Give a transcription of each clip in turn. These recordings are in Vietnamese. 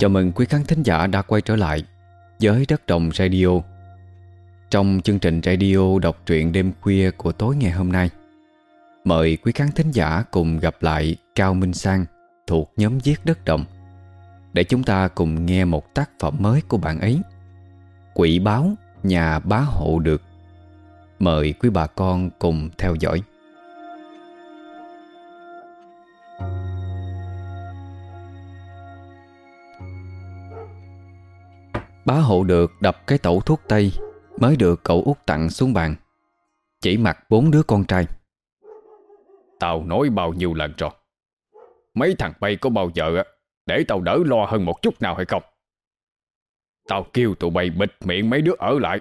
Chào mừng quý khán thính giả đã quay trở lại với Đất Đồng Radio. Trong chương trình radio đọc truyện đêm khuya của tối ngày hôm nay, Mời quý khán thính giả cùng gặp lại Cao Minh Sang thuộc nhóm viết Đất Đồng Để chúng ta cùng nghe một tác phẩm mới của bạn ấy, Quỷ báo nhà bá hộ được. Mời quý bà con cùng theo dõi. Bá hộ được đập cái tẩu thuốc tây Mới được cậu út tặng xuống bàn. Chỉ mặt bốn đứa con trai. Tao nói bao nhiêu lần rồi? Mấy thằng bay có bao giờ Để tao đỡ lo hơn một chút nào hay không? Tao kêu tụi bay bịt miệng mấy đứa ở lại.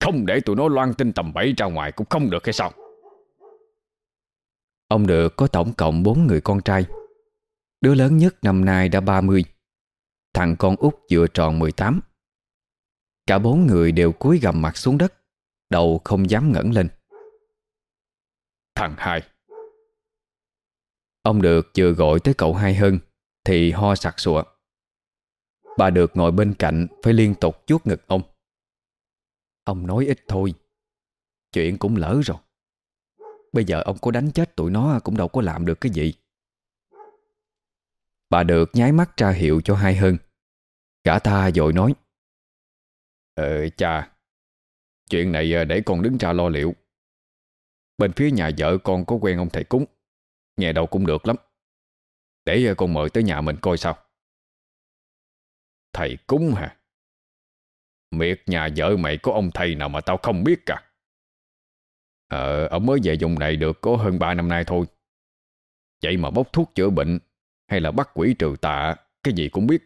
Không để tụi nó loan tin tầm bẫy ra ngoài Cũng không được hay sao? Ông được có tổng cộng bốn người con trai. Đứa lớn nhất năm nay đã 30 Thằng con út vừa tròn 18 Cả bốn người đều cúi gầm mặt xuống đất Đầu không dám ngẩng lên. Thằng hai. Ông được vừa gọi tới cậu hai hơn Thì ho sặc sụa. Bà được ngồi bên cạnh Phải liên tục chuốt ngực ông. Ông nói ít thôi Chuyện cũng lỡ rồi. Bây giờ ông có đánh chết tụi nó Cũng đâu có làm được cái gì. Bà được nháy mắt ra hiệu cho hai hơn. Cả ta dội nói Ờ cha Chuyện này ờ, để con đứng ra lo liệu. Bên phía nhà vợ con có quen ông thầy cúng. Nghe đâu cũng được lắm. Để ờ, con mời tới nhà mình coi sao. Thầy cúng hả? Miệt nhà vợ mày có ông thầy nào mà tao không biết cả. Ờ, ông mới về vùng này được có hơn 3 năm nay thôi. Vậy mà bốc thuốc chữa bệnh Hay là bắt quỷ trừ tà Cái gì cũng biết.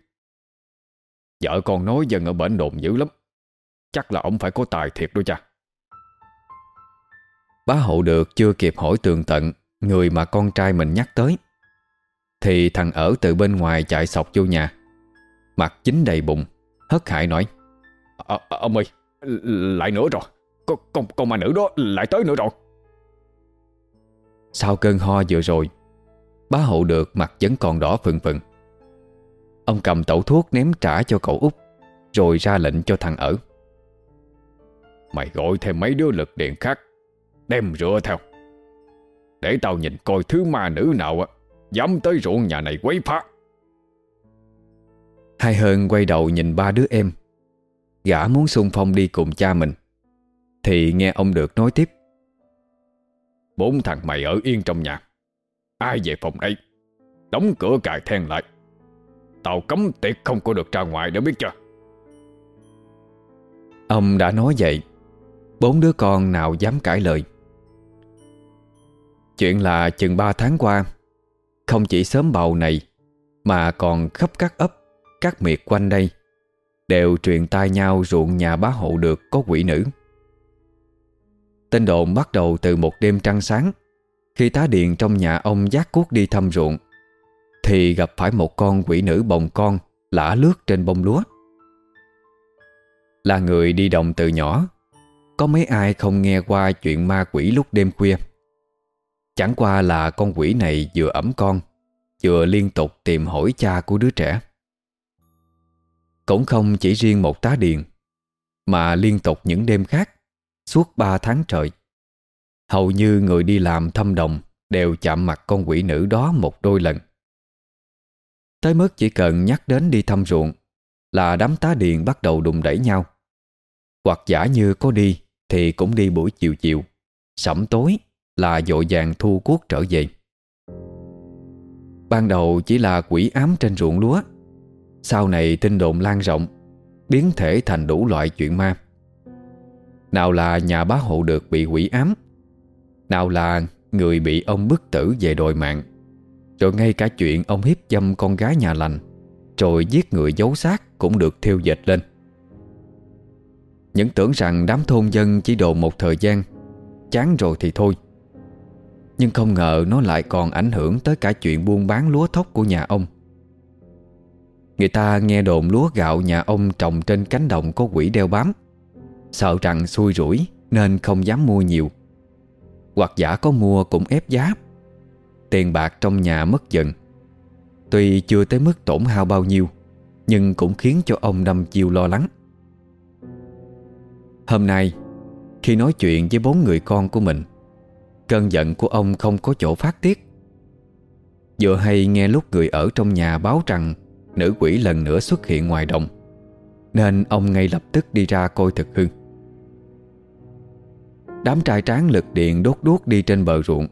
Vợ con nói dân ở bển đồn dữ lắm. Chắc là ông phải có tài thiệt đó cha. Bá hộ được chưa kịp hỏi tường tận Người mà con trai mình nhắc tới. Thì thằng ở từ bên ngoài chạy sọc vô nhà. Mặt chính đầy bụng Hất hại nói à, Ông ơi Lại nữa rồi. Con, con, con mà nữ đó lại tới nữa rồi. Sau cơn ho vừa rồi Bá hộ được mặt vẫn còn đỏ phừng phừng. Ông cầm tẩu thuốc ném trả cho cậu út Rồi ra lệnh cho thằng ở. Mày gọi thêm mấy đứa lực điện khác. Đem rửa theo. Để tao nhìn coi thứ ma nữ nào Dám tới ruộng nhà này quấy phá. Hai hơn quay đầu nhìn ba đứa em. Gã muốn xung phong đi cùng cha mình. Thì nghe ông được nói tiếp. Bốn thằng mày ở yên trong nhà. Ai về phòng đây? Đóng cửa cài then lại. Tao cấm tiệt không có được ra ngoài đã biết chưa? Ông đã nói vậy Bốn đứa con nào dám cãi lời. Chuyện là chừng ba tháng qua, Không chỉ sớm bầu này, Mà còn khắp các ấp, Các miệt quanh đây, Đều truyền tai nhau ruộng nhà bá hộ được có quỷ nữ. Tên đồn bắt đầu từ một đêm trăng sáng, Khi tá điện trong nhà ông giác cuốc đi thăm ruộng, Thì gặp phải một con quỷ nữ bồng con Lả lướt trên bông lúa. Là người đi đồng từ nhỏ có mấy ai không nghe qua chuyện ma quỷ lúc đêm khuya? Chẳng qua là con quỷ này vừa ẩm con, Vừa liên tục tìm hỏi cha của đứa trẻ. Cũng không chỉ riêng một tá điền, Mà liên tục những đêm khác, Suốt ba tháng trời. Hầu như người đi làm thăm đồng Đều chạm mặt con quỷ nữ đó một đôi lần. Tới mức chỉ cần nhắc đến đi thăm ruộng Là đám tá điền bắt đầu đùng đẩy nhau. Hoặc giả như có đi thì cũng đi buổi chiều chiều. Sẩm tối là dội vàng thu cuốc trở về. Ban đầu chỉ là quỷ ám trên ruộng lúa. Sau này tin đồn lan rộng, Biến thể thành đủ loại chuyện ma. Nào là nhà bá hộ được bị quỷ ám, Nào là người bị ông bức tử về đòi mạng. Rồi ngay cả chuyện ông hiếp dâm con gái nhà lành, Rồi giết người giấu xác cũng được thiêu dệt lên những tưởng rằng đám thôn dân chỉ đồ một thời gian, Chán rồi thì thôi. Nhưng không ngờ nó lại còn ảnh hưởng tới cả chuyện buôn bán lúa thóc của nhà ông. Người ta nghe đồn lúa gạo nhà ông trồng trên cánh đồng có quỷ đeo bám. Sợ rằng xui rủi nên không dám mua nhiều. Hoặc giả có mua cũng ép giá. Tiền bạc trong nhà mất dần. Tuy chưa tới mức tổn hao bao nhiêu, Nhưng cũng khiến cho ông đâm chiêu lo lắng. Hôm nay, Khi nói chuyện với bốn người con của mình, Cơn giận của ông không có chỗ phát tiết. Vừa hay nghe lúc người ở trong nhà báo rằng Nữ quỷ lần nữa xuất hiện ngoài đồng, Nên ông ngay lập tức đi ra coi thực hư. Đám trai tráng lực điện đốt đuốc đi trên bờ ruộng.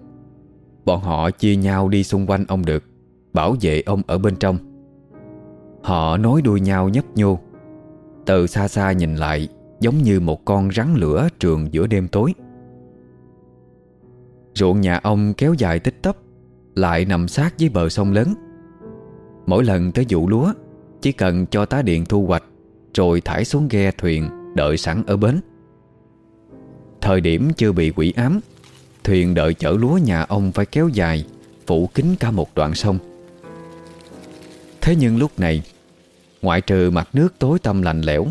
Bọn họ chia nhau đi xung quanh ông được, Bảo vệ ông ở bên trong. Họ nối đuôi nhau nhấp nhô, Từ xa xa nhìn lại Giống như một con rắn lửa trường giữa đêm tối. Ruộng nhà ông kéo dài tích tấp Lại nằm sát với bờ sông lớn. Mỗi lần tới vụ lúa, Chỉ cần cho tá điện thu hoạch, Rồi thải xuống ghe thuyền Đợi sẵn ở bến. Thời điểm chưa bị quỷ ám, Thuyền đợi chở lúa nhà ông phải kéo dài, Phủ kín cả một đoạn sông. Thế nhưng lúc này, Ngoại trừ mặt nước tối tăm lạnh lẽo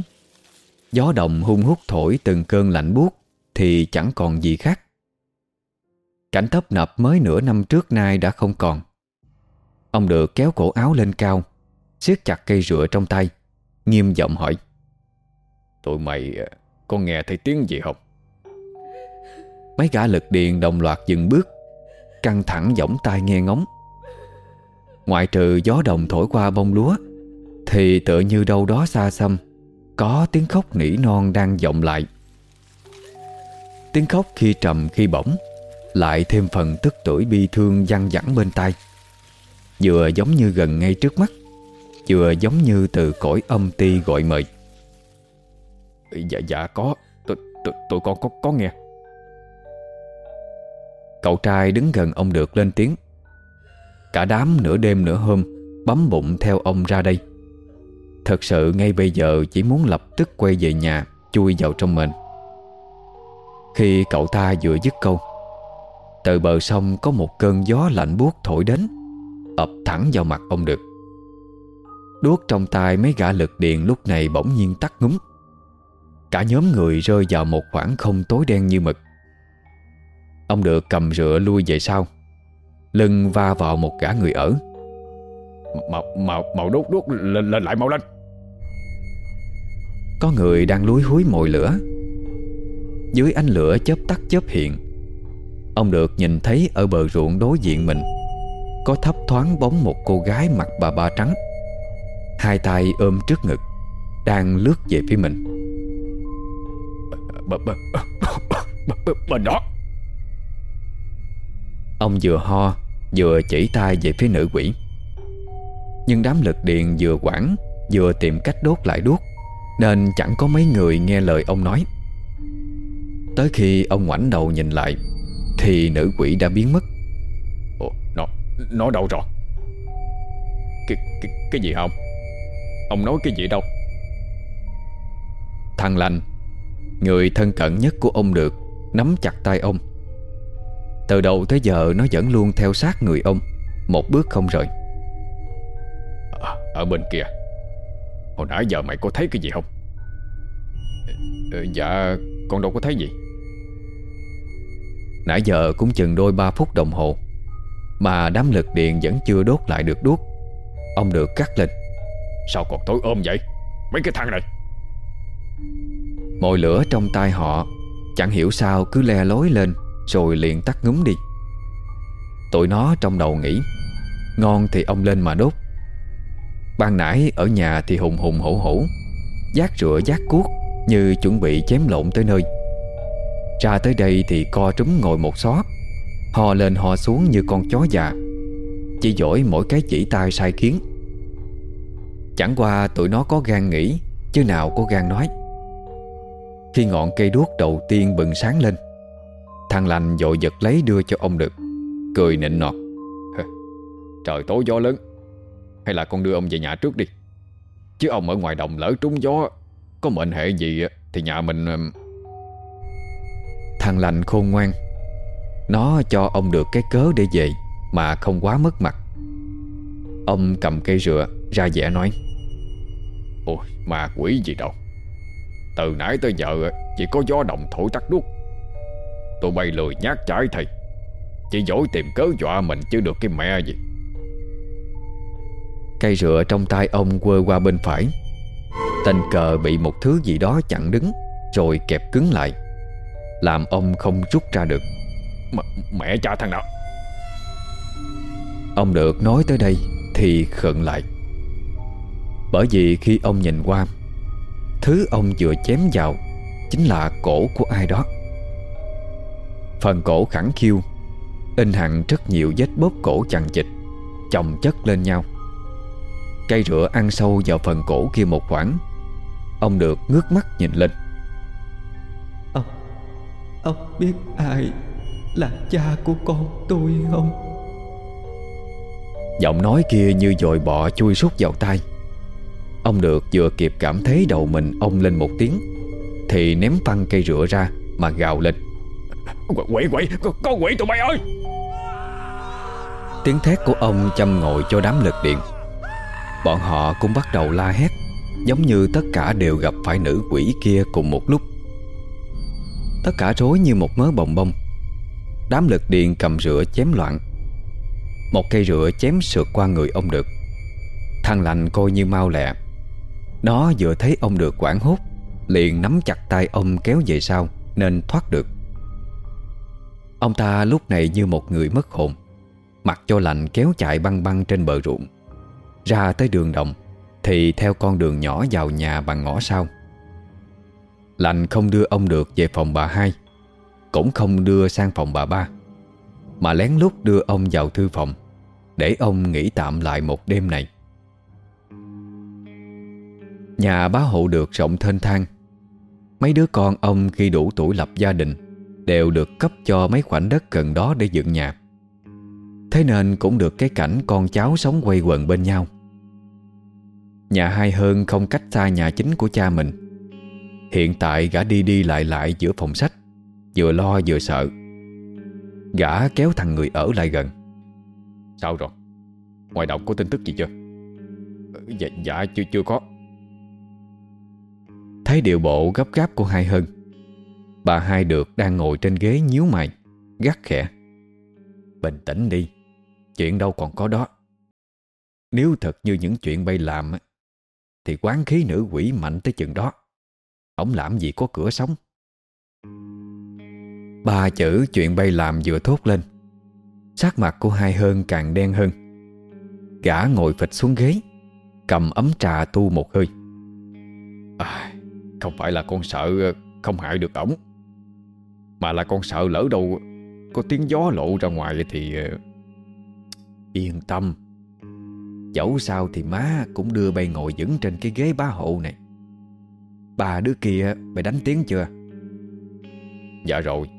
Gió đồng hung hút thổi từng cơn lạnh buốt Thì chẳng còn gì khác. Cảnh tấp nập mới nửa năm trước nay đã không còn. Ông được kéo cổ áo lên cao, siết chặt cây rửa trong tay, Nghiêm giọng hỏi. Tụi mày ờ, có nghe thấy tiếng gì không? Mấy gã lực điện đồng loạt dừng bước, Căng thẳng giỏng tai nghe ngóng. Ngoại trừ gió đồng thổi qua bông lúa, Thì tựa như đâu đó xa xăm có tiếng khóc nỉ non đang vọng lại. Tiếng khóc khi trầm khi bổng Lại thêm phần tức tuổi bi thương văng vẳng bên tai. Vừa giống như gần ngay trước mắt Vừa giống như từ cõi âm ti gọi mời. Dạ dạ có. Tụi, tụi, tụi con có, có nghe. Cậu trai đứng gần ông được lên tiếng. Cả đám nửa đêm nửa hôm Bấm bụng theo ông ra đây. Thật sự ngay bây giờ Chỉ muốn lập tức quay về nhà Chui vào trong mình Khi cậu ta vừa dứt câu Từ bờ sông có một cơn gió lạnh buốt thổi đến ập thẳng vào mặt ông được. Đuốc trong tay mấy gã lực điện lúc này bỗng nhiên tắt ngúm. Cả nhóm người rơi vào một khoảng không tối đen như mực. Ông được cầm rửa lui về sau Lưng va vào một gã người ở. Màu, màu, màu đốt đốt lên, lên lại mau lên. Có người đang lúi húi mồi lửa. Dưới ánh lửa chớp tắt chớp hiện Ông được nhìn thấy ở bờ ruộng đối diện mình Có thấp thoáng bóng một cô gái mặc bà ba trắng Hai tay ôm trước ngực Đang lướt về phía mình. Bên đó. Ông vừa ho Vừa chỉ tay về phía nữ quỷ. Nhưng đám lực điện vừa quảng Vừa tìm cách đốt lại đuốc Nên chẳng có mấy người nghe lời ông nói. Tới khi ông ngoảnh đầu nhìn lại Thì nữ quỷ đã biến mất. Ồ, nó, nó đâu rồi? Cái, cái, cái gì không Ông? Nói cái gì đâu? Thằng lành Người thân cận nhất của ông được Nắm chặt tay ông. Từ đầu tới giờ nó vẫn luôn theo sát người ông Một bước không rời. À, Ở bên kia Hồi nãy giờ mày có thấy cái gì không? Ừ, Dạ Con đâu có thấy gì. Nãy giờ cũng chừng đôi ba phút đồng hồ Mà đám lực điện vẫn chưa đốt lại được đuốc. Ông được cắt lên. Sao còn tối ôm vậy? Mấy cái thằng này! Mồi lửa trong tay họ Chẳng hiểu sao cứ le lối lên rồi liền tắt ngúm đi. Tụi nó trong đầu nghĩ Ngon thì ông lên mà đốt. Ban nãy ở nhà thì hùng hùng hổ hổ, Giác rửa giác cuốc Như chuẩn bị chém lộn tới nơi. Ra tới đây thì co trúng ngồi một xó Hò lên hò xuống như con chó già, Chỉ giỏi mỗi cái chỉ tay sai khiến. Chẳng qua tụi nó có gan nghĩ, Chứ nào có gan nói. Khi ngọn cây đuốc đầu tiên bừng sáng lên, Thằng lành dội giật lấy đưa cho ông được, Cười nịnh nọt. Trời tối gió lớn. Hay là con đưa ông về nhà trước đi. Chứ ông ở ngoài đồng lỡ trúng gió, Có mệnh hệ gì thì nhà mình Thằng lành khôn ngoan. Nó cho ông được cái cớ để về, Mà không quá mất mặt. Ông cầm cây rửa, ra vẻ nói, Ôi, ma quỷ gì đâu. Từ nãy tới giờ Chỉ có gió đồng thổi tắt đuốc. Tụi bay lười nhát trái thầy. Chỉ dối tìm cớ dọa mình chứ được cái mẹ gì. Cây rựa trong tay ông quơ qua bên phải. Tình cờ bị một thứ gì đó chặn đứng Rồi kẹp cứng lại. Làm ông không rút ra được. M Mẹ cha thằng nào? Ông được nói tới đây Thì khựng lại. Bởi vì khi ông nhìn qua Thứ ông vừa chém vào Chính là cổ của ai đó. Phần cổ khẳng khiu In hẳn rất nhiều vết bóp cổ chằng chịch Chồng chất lên nhau Cây rửa ăn sâu vào phần cổ kia một khoảng. Ông được ngước mắt nhìn lên. Ông Ông biết ai Là cha của con tôi không? Giọng nói kia như dội bọ chui sút vào tai. Ông được vừa kịp cảm thấy đầu mình ông lên một tiếng Thì ném phăng cây rửa ra Mà gào lên. Quỷ quỷ Có quỷ tụi bay ơi! Tiếng thét của ông châm ngồi cho đám lực điện Bọn họ cũng bắt đầu la hét, Giống như tất cả đều gặp phải nữ quỷ kia cùng một lúc. Tất cả rối như một mớ bồng bông. Đám lực điện cầm rửa chém loạn. Một cây rửa chém sượt qua người ông được Thằng lành coi như mau lẹ. Nó vừa thấy ông được quảng hốt, Liền nắm chặt tay ông kéo về sau, Nên thoát được. Ông ta lúc này như một người mất hồn, Mặc cho lạnh kéo chạy băng băng trên bờ ruộng. Ra tới đường đồng, Thì theo con đường nhỏ vào nhà bằng ngõ sau. Lạnh không đưa ông được về phòng bà hai, Cũng không đưa sang phòng bà ba, Mà lén lút đưa ông vào thư phòng Để ông nghỉ tạm lại một đêm này. Nhà bá hộ được rộng thênh thang. Mấy đứa con ông khi đủ tuổi lập gia đình Đều được cấp cho mấy khoảnh đất gần đó để dựng nhà. Thế nên cũng được cái cảnh con cháu sống quay quần bên nhau. Nhà hai hơn không cách xa nhà chính của cha mình. Hiện tại gã đi đi lại lại giữa phòng sách Vừa lo vừa sợ. Gã kéo thằng người ở lại gần. Sao rồi? Ngoài động có tin tức gì chưa? Dạ, dạ chưa chưa có. Thấy điệu bộ gấp gáp của hai hơn Bà hai được đang ngồi trên ghế nhíu mày Gắt khẽ. Bình tĩnh đi Chuyện đâu còn có đó. Nếu thật như những chuyện bay làm thì quán khí nữ quỷ mạnh tới chừng đó. Ông làm gì có cửa sống? Ba chữ chuyện bay làm vừa thốt lên. Sắc mặt của hai hơn càng đen hơn. Gã ngồi phịch xuống ghế Cầm ấm trà tu một hơi. À, Không phải là con sợ ờ, không hại được ổng Mà là con sợ lỡ đâu Có tiếng gió lộ ra ngoài thì ờ, Yên tâm. Dẫu sao thì má cũng đưa bay ngồi vững trên cái ghế bá hộ này. Ba đứa kia mày đánh tiếng chưa? Dạ rồi.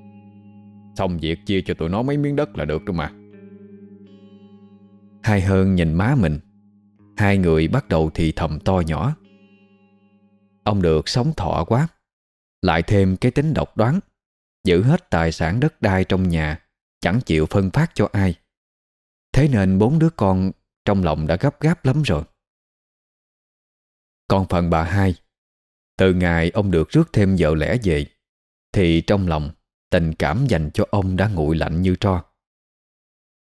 Xong việc chia cho tụi nó mấy miếng đất là được rồi mà. Hai hơn nhìn má mình. Hai người bắt đầu thì thầm to nhỏ. Ông được sống thọ quá. Lại thêm cái tính độc đoán. Giữ hết tài sản đất đai trong nhà Chẳng chịu phân phát cho ai. Thế nên bốn đứa con trong lòng đã gấp gáp lắm rồi. Còn phần bà hai Từ ngày ông được rước thêm vợ lẽ về Thì trong lòng Tình cảm dành cho ông đã nguội lạnh như tro.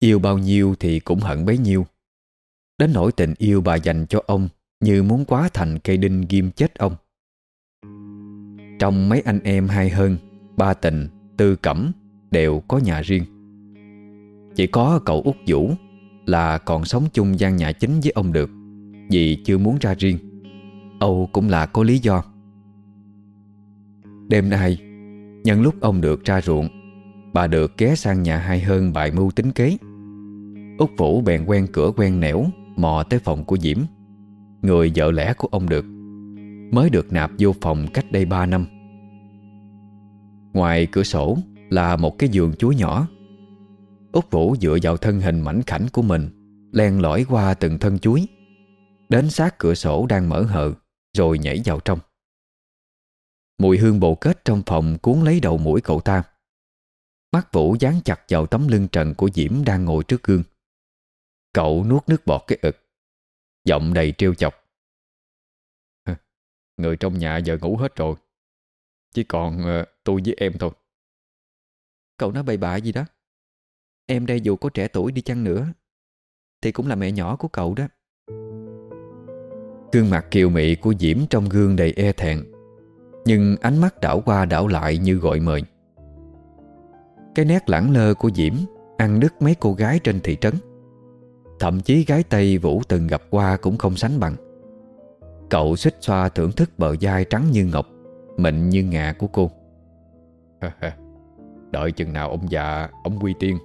Yêu bao nhiêu thì cũng hận bấy nhiêu. Đến nỗi tình yêu bà dành cho ông Như muốn quá thành cây đinh ghim chết ông. Trong mấy anh em hai hơn Ba tình, tư cẩm Đều có nhà riêng. Chỉ có cậu út Vũ là còn sống chung gian nhà chính với ông được, Vì chưa muốn ra riêng. Âu cũng là có lý do. Đêm nay, Nhân lúc ông được ra ruộng, Bà được ghé sang nhà hai hơn bài mưu tính kế. Úc Vũ bèn quen cửa quen nẻo, Mò tới phòng của Diễm. Người vợ lẽ của ông được, Mới được nạp vô phòng cách đây 3 năm. Ngoài cửa sổ là một cái giường chuối nhỏ. Úc Vũ dựa vào thân hình mảnh khảnh của mình Len lỏi qua từng thân chuối. Đến sát cửa sổ đang mở hờ Rồi nhảy vào trong. Mùi hương bồ kết trong phòng cuốn lấy đầu mũi cậu ta. Mắt Vũ dán chặt vào tấm lưng trần của Diễm đang ngồi trước gương. Cậu nuốt nước bọt cái ực. Giọng đầy trêu chọc. Người trong nhà giờ ngủ hết rồi. Chỉ còn uh, tôi với em thôi. Cậu nói bậy bạ gì đó? Em đây dù có trẻ tuổi đi chăng nữa, Thì cũng là mẹ nhỏ của cậu đó. Gương mặt kiều mị của Diễm trong gương đầy e thẹn, Nhưng ánh mắt đảo qua đảo lại như gọi mời. Cái nét lãng lơ của Diễm Ăn đứt mấy cô gái trên thị trấn. Thậm chí gái Tây Vũ từng gặp qua cũng không sánh bằng. Cậu xích xoa thưởng thức bờ vai trắng như ngọc, Mịn như ngà của cô. Đợi chừng nào ông già, Ông quy tiên.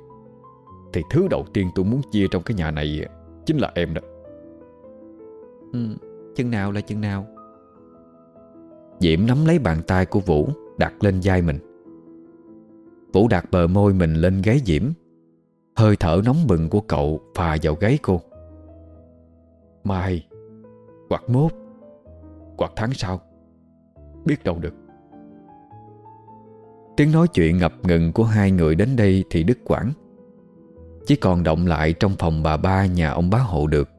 Thì thứ đầu tiên tôi muốn chia trong cái nhà này Chính là em đó. Ừ, Chừng nào là chừng nào? Diễm nắm lấy bàn tay của Vũ Đặt lên vai mình. Vũ đặt bờ môi mình lên gáy Diễm. Hơi thở nóng bừng của cậu Phà vào gáy cô. Mai Hoặc mốt Hoặc tháng sau. Biết đâu được. Tiếng nói chuyện ngập ngừng của hai người đến đây thì đứt quãng chỉ còn động lại trong phòng bà ba nhà ông bá hộ được,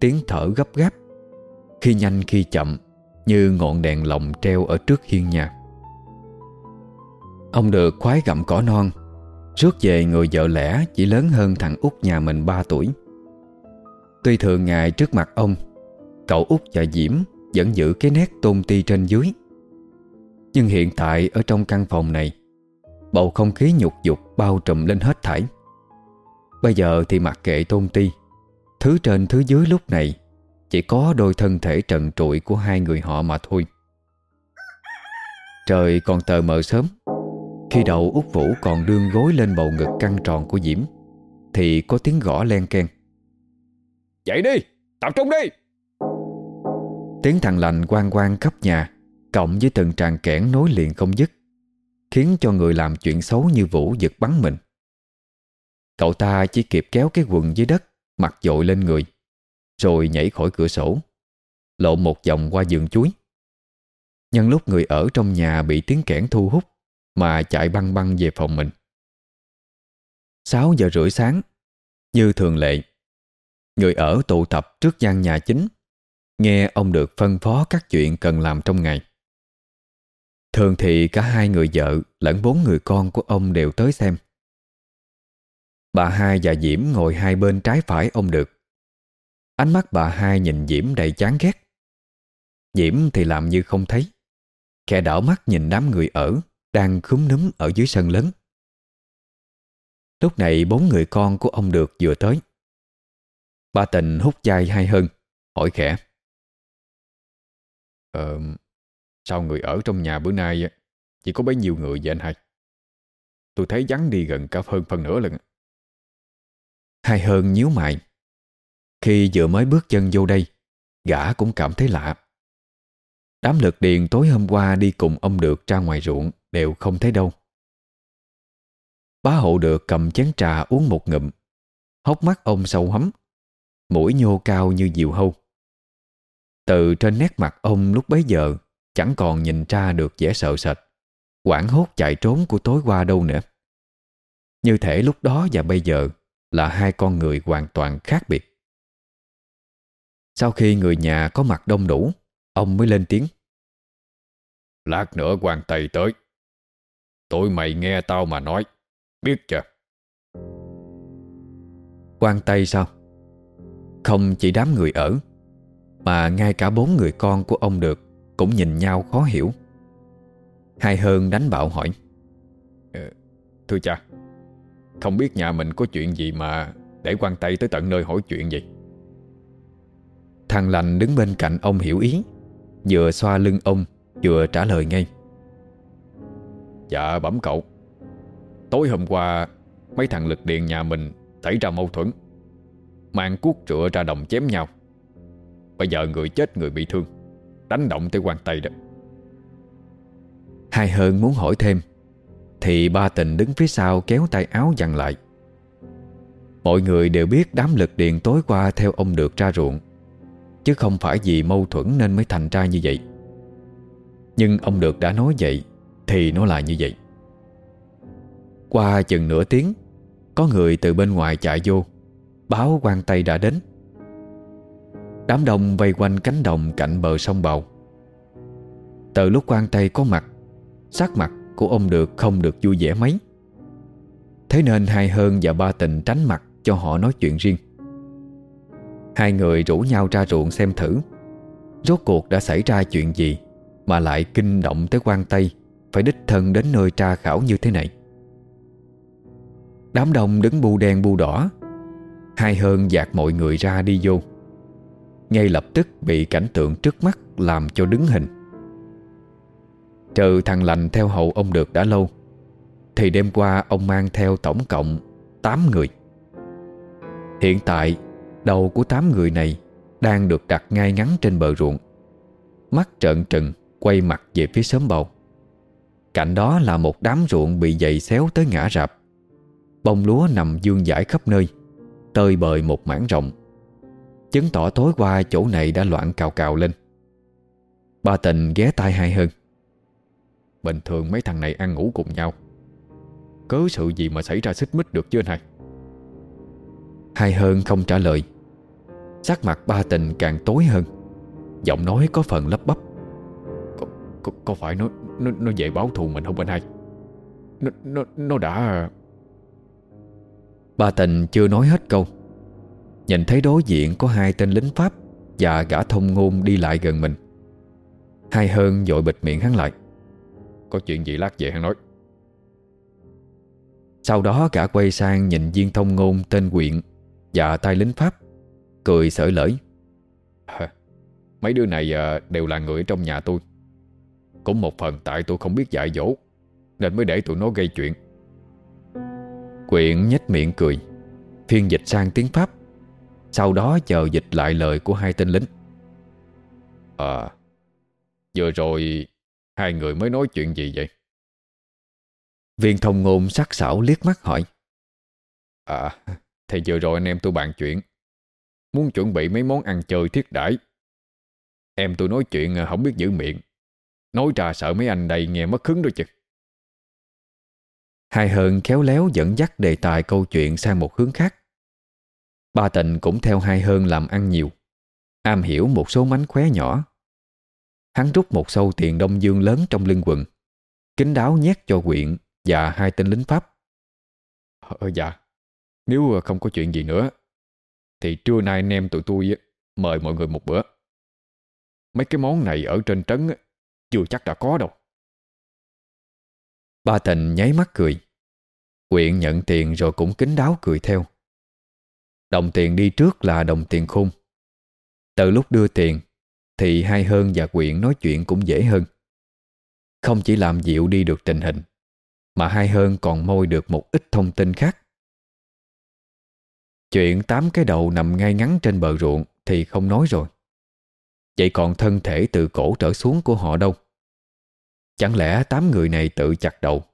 Tiếng thở gấp gáp. Khi nhanh khi chậm, Như ngọn đèn lồng treo ở trước hiên nhà. Ông được khoái gặm cỏ non, Rước về người vợ lẽ chỉ lớn hơn thằng út nhà mình 3 tuổi. Tuy thường ngày trước mặt ông, Cậu út và Diễm vẫn giữ cái nét tôn ti trên dưới. Nhưng hiện tại ở trong căn phòng này, Bầu không khí nhục dục bao trùm lên hết thảy. Bây giờ thì mặc kệ tôn ti. Thứ trên thứ dưới lúc này Chỉ có đôi thân thể trần trụi của hai người họ mà thôi. Trời còn tờ mờ sớm. Khi đầu út Vũ còn đương gối lên bầu ngực căng tròn của Diễm Thì có tiếng gõ len ken Dậy đi, tập trung đi! Tiếng thằng lành quang quang khắp nhà Cộng với từng tràng kẽn nối liền không dứt Khiến cho người làm chuyện xấu như Vũ giật bắn mình Cậu ta chỉ kịp kéo cái quần dưới đất, Mặc dội lên người, Rồi nhảy khỏi cửa sổ, Lộ một vòng qua giường chuối. Nhân lúc người ở trong nhà bị tiếng kẽn thu hút Mà chạy băng băng về phòng mình. 6 giờ rưỡi sáng, Như thường lệ, Người ở tụ tập trước gian nhà chính, Nghe ông được phân phó các chuyện cần làm trong ngày. Thường thì cả hai người vợ lẫn bốn người con của ông đều tới xem. Bà hai và Diễm ngồi hai bên trái phải ông được. Ánh mắt bà hai nhìn Diễm đầy chán ghét. Diễm thì làm như không thấy. Kẻ đảo mắt nhìn đám người ở đang khúm núm ở dưới sân lớn. Lúc này bốn người con của ông được vừa tới. Ba tình hút chai hai hơn, hỏi khẽ. Ờ, Sao người ở trong nhà bữa nay Chỉ có bấy nhiêu người vậy anh hai Tôi thấy vắng đi gần cả hơn phần nửa lần Hai hơn nhíu mày. Khi vừa mới bước chân vô đây, Gã cũng cảm thấy lạ. Đám lực điền tối hôm qua đi cùng ông được ra ngoài ruộng Đều không thấy đâu. Bá hộ được cầm chén trà uống một ngụm. Hốc mắt ông sâu hấm, Mũi nhô cao như diều hâu. Từ trên nét mặt ông lúc bấy giờ Chẳng còn nhìn ra được vẻ sợ sệt, Quảng hốt chạy trốn của tối qua đâu nữa. Như thể lúc đó và bây giờ là hai con người hoàn toàn khác biệt. Sau khi người nhà có mặt đông đủ Ông mới lên tiếng. Lát nữa quan Tây tới. Tụi mày nghe tao mà nói Biết chưa? Quan Tây sao? Không chỉ đám người ở Mà ngay cả bốn người con của ông được cũng nhìn nhau khó hiểu. Hai hơn đánh bạo hỏi. Ờ, Thưa cha không biết nhà mình có chuyện gì mà Để quan tay tới tận nơi hỏi chuyện gì Thằng lành đứng bên cạnh ông hiểu ý, Vừa xoa lưng ông, Vừa trả lời ngay. Dạ bẩm cậu. Tối hôm qua, Mấy thằng lực điện nhà mình Xảy ra mâu thuẫn, Mang cuốc trựa ra đồng chém nhau. Bây giờ người chết người bị thương, Đánh động tới quan tay đó. Hai hơn muốn hỏi thêm thì ba tình đứng phía sau kéo tay áo dặn lại. Mọi người đều biết đám lực điện tối qua theo ông được ra ruộng, Chứ không phải vì mâu thuẫn nên mới thành ra như vậy. Nhưng ông được đã nói vậy Thì nó là như vậy. Qua chừng nửa tiếng, Có người từ bên ngoài chạy vô, Báo quan Tây đã đến. Đám đông vây quanh cánh đồng cạnh bờ sông Bầu. Từ lúc quan Tây có mặt, Sắc mặt của ông được không được vui vẻ mấy. Thế nên hai hơn và ba tình tránh mặt cho họ nói chuyện riêng. Hai người rủ nhau ra ruộng xem thử. Rốt cuộc đã xảy ra chuyện gì Mà lại kinh động tới quan Tây Phải đích thân đến nơi tra khảo như thế này? Đám đông đứng bu đen bu đỏ. Hai hơn dạt mọi người ra đi vô. Ngay lập tức bị cảnh tượng trước mắt Làm cho đứng hình. Trừ thằng lành theo hậu ông được đã lâu, Thì đêm qua ông mang theo tổng cộng 8 người. Hiện tại, Đầu của 8 người này Đang được đặt ngay ngắn trên bờ ruộng, Mắt trợn trừng, Quay mặt về phía sớm bầu. Cạnh đó là một đám ruộng Bị dày xéo tới ngã rạp. Bông lúa nằm dương dãi khắp nơi, Tơi bời một mảng rộng. Chứng tỏ tối qua chỗ này đã loạn cào cào lên. Ba tình ghé tai hai hơn. Bình thường mấy thằng này ăn ngủ cùng nhau. Cớ sự gì mà xảy ra xích mích được chưa này Hai hơn không trả lời. Sắc mặt ba tình càng tối hơn. Giọng nói có phần lấp bắp. Có, có, có phải nó, nó nó về báo thù mình không anh hai? Nó, nó, nó đã Ba tình chưa nói hết câu. Nhìn thấy đối diện có hai tên lính Pháp Và gã thông ngôn đi lại gần mình. Hai hơn dội bịt miệng hắn lại. Có chuyện gì lát về hắn nói. Sau đó cả quay sang nhìn viên thông ngôn tên quyện Và tay lính Pháp, Cười sởi lởi. Mấy đứa này ờ, đều là người trong nhà tôi. Cũng một phần tại tôi không biết dạy dỗ, Nên mới để tụi nó gây chuyện. Quyện nhếch miệng cười, Phiên dịch sang tiếng Pháp. Sau đó chờ dịch lại lời của hai tên lính. À Vừa rồi Hai người mới nói chuyện gì vậy? Viên thông ngôn sắc sảo liếc mắt hỏi. À Thì vừa rồi anh em tôi bàn chuyện. Muốn chuẩn bị mấy món ăn chơi thiết đãi. Em tôi nói chuyện à, không biết giữ miệng. Nói ra sợ mấy anh đây nghe mất hứng đôi chứ. Hai hơn khéo léo dẫn dắt đề tài câu chuyện sang một hướng khác. Ba Tịnh cũng theo hai hơn làm ăn nhiều. Am hiểu một số mánh khóe nhỏ. Hắn rút một sâu tiền đông dương lớn trong lưng quần Kính đáo nhét cho quyện Và hai tên lính Pháp. Ờ dạ. Nếu không có chuyện gì nữa Thì trưa nay anh em tụi tôi Mời mọi người một bữa. Mấy cái món này ở trên trấn Chưa chắc đã có đâu. Ba Tình nháy mắt cười. Quyện nhận tiền rồi cũng kính đáo cười theo. Đồng tiền đi trước là đồng tiền khung Từ lúc đưa tiền thì hai hơn và Quyện nói chuyện cũng dễ hơn. Không chỉ làm dịu đi được tình hình, Mà hai hơn còn môi được một ít thông tin khác. Chuyện tám cái đầu nằm ngay ngắn trên bờ ruộng Thì không nói rồi. Vậy còn thân thể từ cổ trở xuống của họ đâu? Chẳng lẽ tám người này tự chặt đầu,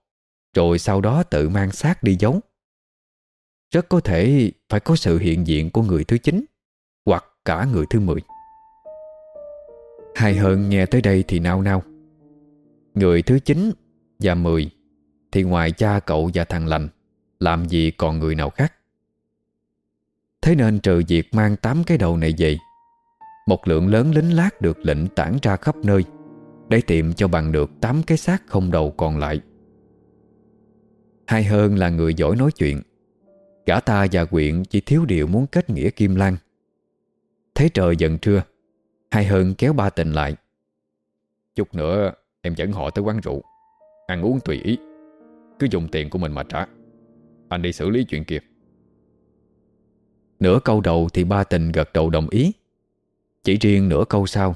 Rồi sau đó tự mang xác đi giấu? Rất có thể phải có sự hiện diện của người thứ chín Hoặc cả người thứ mười. Hai hơn, nghe tới đây thì nao nao. Người thứ chín và mười, Thì ngoài cha cậu và thằng lành, Làm gì còn người nào khác? Thế nên trừ việc mang tám cái đầu này về, Một lượng lớn lính lát được lệnh tản ra khắp nơi, để tìm cho bằng được tám cái xác không đầu còn lại. Hai hơn là người giỏi nói chuyện. Cả ta và quyện chỉ thiếu điều muốn kết nghĩa Kim Lan. Thấy trời dần trưa Hai hơn kéo ba tình lại. Chút nữa, em dẫn họ tới quán rượu. Ăn uống tùy ý. Cứ dùng tiền của mình mà trả. Anh đi xử lý chuyện kia. Nửa câu đầu thì ba tình gật đầu đồng ý. Chỉ riêng nửa câu sau,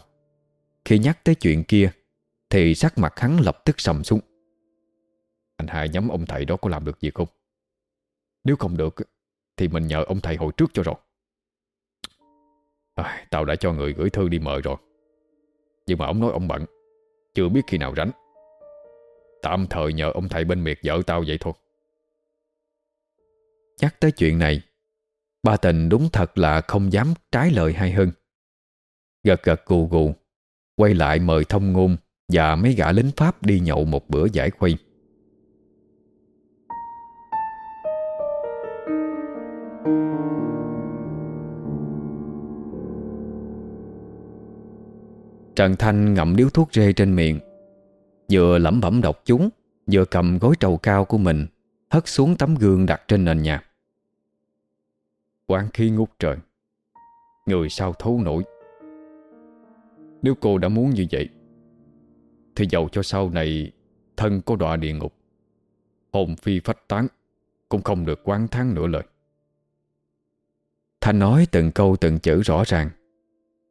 Khi nhắc tới chuyện kia, thì sắc mặt hắn lập tức sầm xuống. Anh hai nhắm ông thầy đó có làm được gì không? Nếu không được, Thì mình nhờ ông thầy hồi trước cho rồi à, Tao đã cho người gửi thư đi mời rồi. Nhưng mà ông nói ông bận Chưa biết khi nào rảnh. Tạm thời nhờ ông thầy bên miệt vợ tao vậy thôi. Nhắc tới chuyện này Ba tình đúng thật là không dám trái lời hay hơn Gật gật gù gù Quay lại mời thông ngôn và mấy gã lính Pháp đi nhậu một bữa giải khuây. Trần Thanh ngậm điếu thuốc rê trên miệng. Vừa lẩm bẩm đọc chúng, Vừa cầm gối trầu cao của mình, Hất xuống tấm gương đặt trên nền nhà. Quán khí ngút trời. Người sao thấu nổi? Nếu cô đã muốn như vậy, Thì dầu cho sau này Thân có đọa địa ngục, Hồn phi phách tán, Cũng không được quán thắng nửa lời. Thanh nói từng câu từng chữ rõ ràng.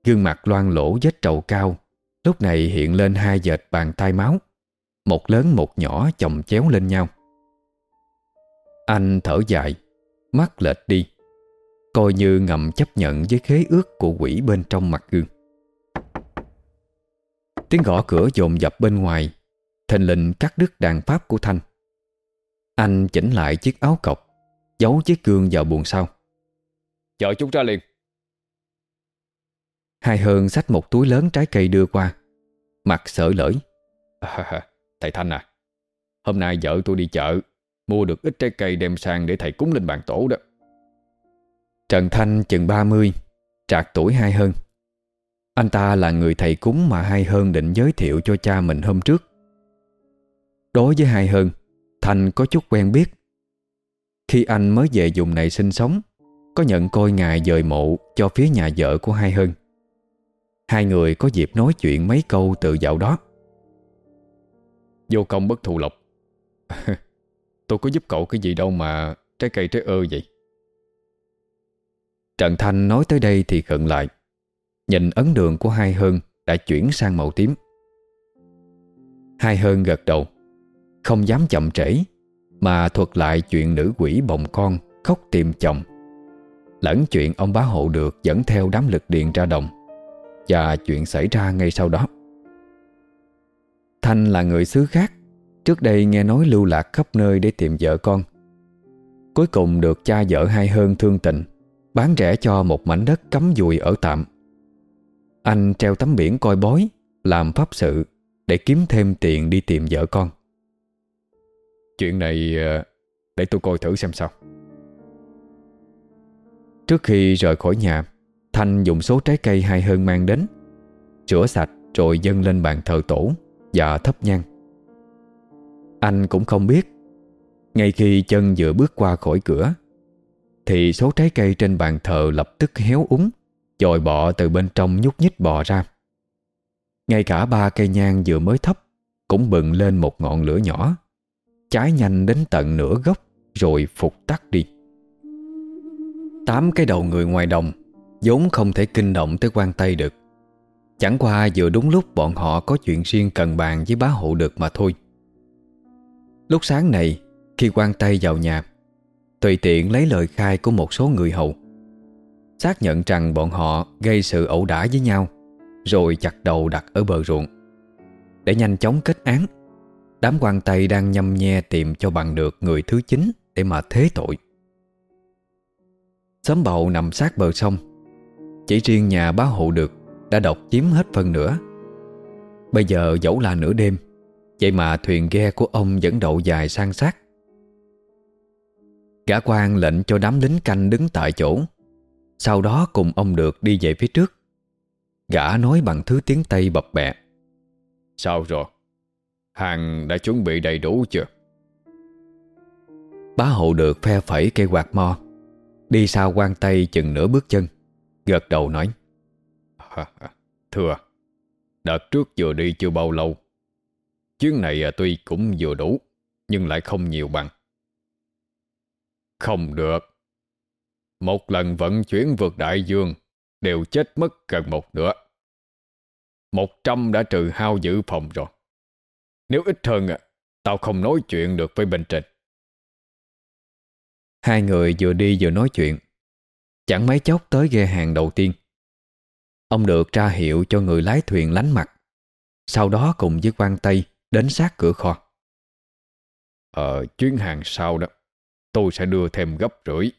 Gương mặt loan lỗ vết trầu cao, Lúc này hiện lên hai dệt bàn tay máu, Một lớn một nhỏ chồng chéo lên nhau. Anh thở dài Mắt lệch đi, Coi như ngầm chấp nhận với khế ước của quỷ bên trong mặt gương. Tiếng gõ cửa dồn dập bên ngoài, Thình lình cắt đứt đàn pháp của Thanh. Anh chỉnh lại chiếc áo cọc, Giấu chiếc gương vào buồng sau. Chờ chúng ra liền. Hai hơn xách một túi lớn trái cây đưa qua. Mặt sợ lỡi à, Thầy Thanh à Hôm nay vợ tôi đi chợ Mua được ít trái cây đem sang để thầy cúng lên bàn tổ đó. Trần Thanh chừng 30 Trạc tuổi hai hơn. Anh ta là người thầy cúng mà hai hơn định giới thiệu cho cha mình hôm trước. Đối với hai hơn Thanh có chút quen biết. Khi anh mới về vùng này sinh sống Có nhận coi ngài dời mộ Cho phía nhà vợ của hai hơn Hai người có dịp nói chuyện mấy câu từ dạo đó. Vô công bất thù lộc. Tôi có giúp cậu cái gì đâu mà Trái cây trái ơ vậy? Trần Thanh nói tới đây thì khựng lại. Nhìn ấn đường của hai hơn Đã chuyển sang màu tím. Hai hơn gật đầu. Không dám chậm trễ Mà thuật lại chuyện nữ quỷ bồng con Khóc tìm chồng. Lẫn chuyện ông bá hộ được Dẫn theo đám lực điện ra đồng và chuyện xảy ra ngay sau đó. Thanh là người xứ khác, Trước đây nghe nói lưu lạc khắp nơi để tìm vợ con. Cuối cùng được cha vợ hai hơn thương tình, Bán rẻ cho một mảnh đất cấm dùi ở tạm. Anh treo tấm biển coi bói, Làm pháp sự Để kiếm thêm tiền đi tìm vợ con. Chuyện này ờ, Để tôi coi thử xem sao. Trước khi rời khỏi nhà Thanh dùng số trái cây hai hơn mang đến. Rửa sạch rồi dâng lên bàn thờ tổ Và thấp nhang. Anh cũng không biết, Ngay khi chân vừa bước qua khỏi cửa, Thì số trái cây trên bàn thờ lập tức héo úng Chồi bọ từ bên trong nhúc nhích bò ra. Ngay cả ba cây nhang vừa mới thấp Cũng bừng lên một ngọn lửa nhỏ, Cháy nhanh đến tận nửa gốc Rồi phục tắt đi. Tám cái đầu người ngoài đồng vốn không thể kinh động tới quan Tây được. Chẳng qua vừa đúng lúc bọn họ có chuyện riêng cần bàn với bá hộ được mà thôi. Lúc sáng này, Khi quan Tây vào nhà, Tùy tiện lấy lời khai của một số người hầu, Xác nhận rằng bọn họ gây sự ẩu đả với nhau, Rồi chặt đầu đặt ở bờ ruộng, Để nhanh chóng kết án. Đám quan Tây đang nhâm nhe tìm cho bằng được người thứ chín Để mà thế tội. Xóm bầu nằm sát bờ sông chỉ riêng nhà bá hộ được Đã độc chiếm hết phần nữa. Bây giờ dẫu là nửa đêm Vậy mà thuyền ghe của ông vẫn đậu dài sang sát. Gã quan lệnh cho đám lính canh đứng tại chỗ Sau đó cùng ông được đi về phía trước. Gã nói bằng thứ tiếng Tây bập bẹ. Sao rồi? Hàng đã chuẩn bị đầy đủ chưa? Bá hộ được phe phẩy cây quạt mo Đi sau quan Tây chừng nửa bước chân Gật đầu nói. Thưa, Đợt trước vừa đi chưa bao lâu. Chuyến này à, tuy cũng vừa đủ, Nhưng lại không nhiều bằng. Không được. Một lần vận chuyển vượt đại dương, Đều chết mất gần một nửa. Một trăm đã trừ hao dự phòng rồi. Nếu ít hơn à, Tao không nói chuyện được với bên trên. Hai người vừa đi vừa nói chuyện. Chẳng mấy chốc tới ghe hàng đầu tiên. Ông được ra hiệu cho người lái thuyền lánh mặt. Sau đó cùng với quan Tây Đến sát cửa kho. Ờ chuyến hàng sau đó Tôi sẽ đưa thêm gấp rưỡi.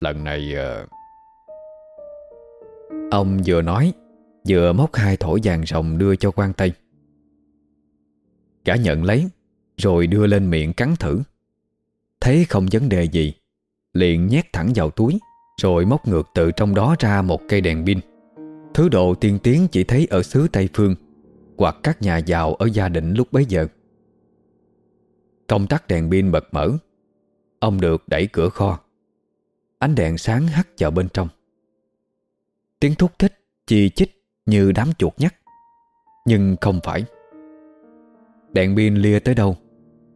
Lần này uh... Ông vừa nói Vừa móc hai thổi vàng rồng đưa cho quan Tây. Cả nhận lấy Rồi đưa lên miệng cắn thử. Thấy không vấn đề gì Liền nhét thẳng vào túi rồi móc ngược từ trong đó ra một cây đèn pin. Thứ độ tiên tiến chỉ thấy ở xứ Tây Phương Hoặc các nhà giàu ở gia đình lúc bấy giờ. Công tắc đèn pin bật mở. Ông được đẩy cửa kho. Ánh đèn sáng hắt vào bên trong. Tiếng thúc thích, chi chích Như đám chuột nhắt. Nhưng không phải. Đèn pin lia tới đâu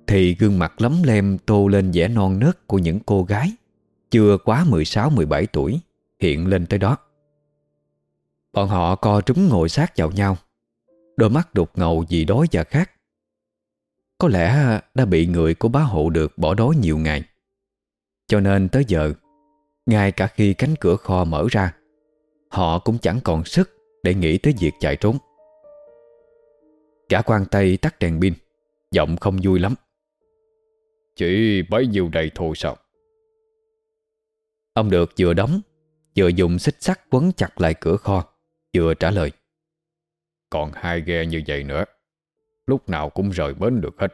Thì gương mặt lấm lem tô lên vẻ non nớt Của những cô gái. Chưa quá 16-17 tuổi, Hiện lên tới đó. Bọn họ co trúng ngồi sát vào nhau, Đôi mắt đục ngầu vì đói và khát. Có lẽ đã bị người của bá hộ được bỏ đói nhiều ngày. Cho nên tới giờ, Ngay cả khi cánh cửa kho mở ra, Họ cũng chẳng còn sức Để nghĩ tới việc chạy trốn. Cả quan tay tắt đèn pin, Giọng không vui lắm. Chỉ bấy nhiêu đầy thôi sao? Ông được vừa đóng Vừa dùng xích sắt quấn chặt lại cửa kho Vừa trả lời. Còn hai ghe như vậy nữa Lúc nào cũng rời bến được hết.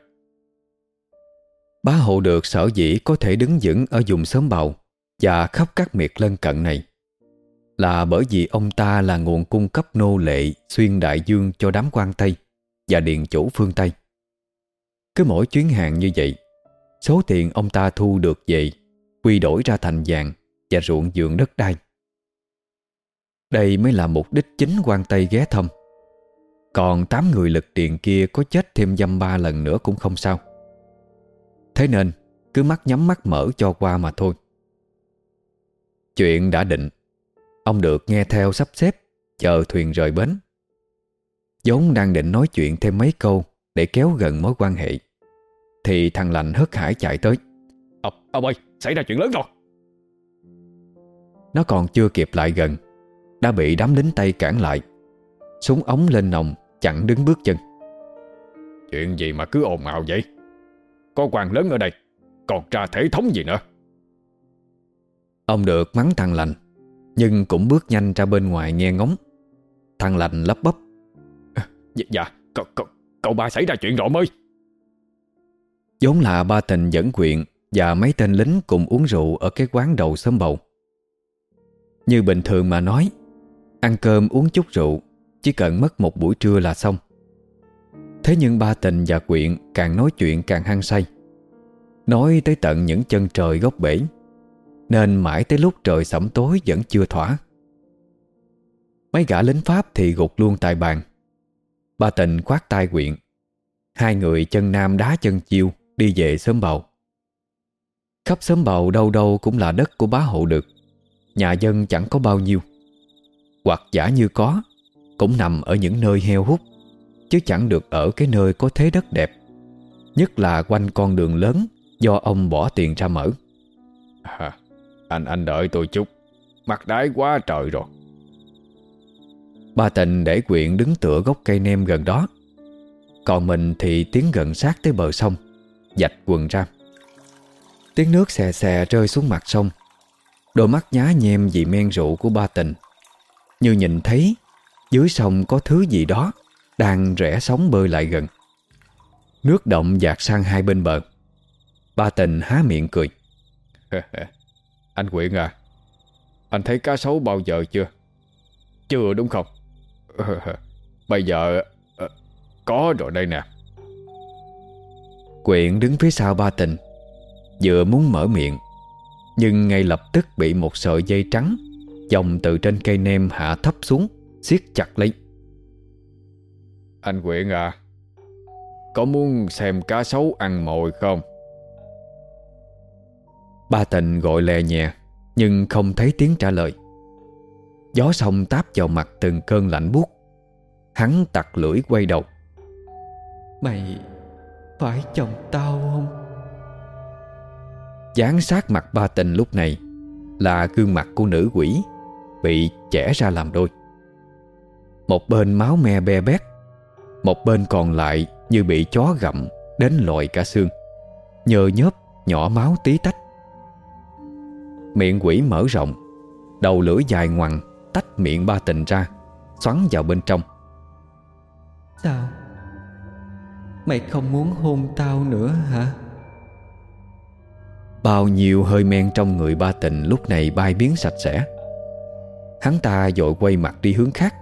Bá hộ được sở dĩ có thể đứng vững Ở vùng sớm bầu Và khắp các miệt lân cận này Là bởi vì ông ta là nguồn cung cấp nô lệ Xuyên đại dương cho đám quan Tây Và điện chủ phương Tây. Cứ mỗi chuyến hàng như vậy Số tiền ông ta thu được về Quy đổi ra thành vàng và ruộng vườn đất đai. Đây mới là mục đích chính quan Tây ghé thăm. Còn tám người lực tiền kia Có chết thêm dăm ba lần nữa cũng không sao. Thế nên Cứ mắt nhắm mắt mở cho qua mà thôi. Chuyện đã định Ông được nghe theo sắp xếp Chờ thuyền rời bến. Giống đang định nói chuyện thêm mấy câu Để kéo gần mối quan hệ Thì thằng lành hớt hải chạy tới. Ông, ông ơi, xảy ra chuyện lớn rồi. Nó còn chưa kịp lại gần đã bị đám lính Tây cản lại. Súng ống lên nòng Chặn đứng bước chân. Chuyện gì mà cứ ồn ào vậy? Có quan lớn ở đây Còn tra thể thống gì nữa? Ông được mắng thằng lành Nhưng cũng bước nhanh ra bên ngoài nghe ngóng. Thằng lành lấp bấp Dạ, dạ cậu, cậu, cậu ba xảy ra chuyện rồi mới. Vốn là ba tình dẫn quyện Và mấy tên lính cùng uống rượu Ở cái quán đầu sớm bầu như bình thường mà nói, Ăn cơm uống chút rượu, Chỉ cần mất một buổi trưa là xong. Thế nhưng ba tình và quyện Càng nói chuyện càng hăng say, Nói tới tận những chân trời góc bể, Nên mãi tới lúc trời sẩm tối Vẫn chưa thỏa. Mấy gã lính Pháp thì gục luôn tại bàn. Ba tình khoát tay quyện, Hai người chân nam đá chân chiêu Đi về sớm bầu. Khắp sớm bầu đâu đâu cũng là đất của bá hộ được. Nhà dân chẳng có bao nhiêu. Hoặc giả như có Cũng nằm ở những nơi heo hút Chứ chẳng được ở cái nơi có thế đất đẹp. Nhất là quanh con đường lớn Do ông bỏ tiền ra mở. À, Anh anh đợi tôi chút. Mặt đái quá trời rồi. Ba tình để quyện đứng tựa gốc cây nem gần đó. Còn mình thì tiến gần sát tới bờ sông Dạch quần ra. Tiếng nước xè xè rơi xuống mặt sông Đôi mắt nhá nhem vì men rượu của ba tình. Như nhìn thấy Dưới sông có thứ gì đó Đang rẽ sóng bơi lại gần. Nước động dạt sang hai bên bờ. Ba tình há miệng cười. Anh Quyện à Anh thấy cá sấu bao giờ chưa? Chưa đúng không? Bây giờ ờ, Có rồi đây nè. Quyện đứng phía sau ba tình Vừa muốn mở miệng Nhưng ngay lập tức bị một sợi dây trắng Dòng từ trên cây nem hạ thấp xuống siết chặt lấy Anh Quyện à Có muốn xem cá sấu ăn mồi không? Ba tình gọi lè nhẹ Nhưng không thấy tiếng trả lời Gió sông táp vào mặt từng cơn lạnh buốt Hắn tặc lưỡi quay đầu Mày phải chồng tao không? Dán sát mặt ba tình lúc này Là gương mặt của nữ quỷ, Bị chẻ ra làm đôi. Một bên máu me be bét, Một bên còn lại như bị chó gặm Đến lội cả xương Nhờ nhớp, nhỏ máu tí tách. Miệng quỷ mở rộng, Đầu lưỡi dài ngoằn Tách miệng ba tình ra, Xoắn vào bên trong. Sao? Mày không muốn hôn tao nữa hả? Bao nhiêu hơi men trong người ba tình Lúc này bay biến sạch sẽ. Hắn ta dội quay mặt đi hướng khác.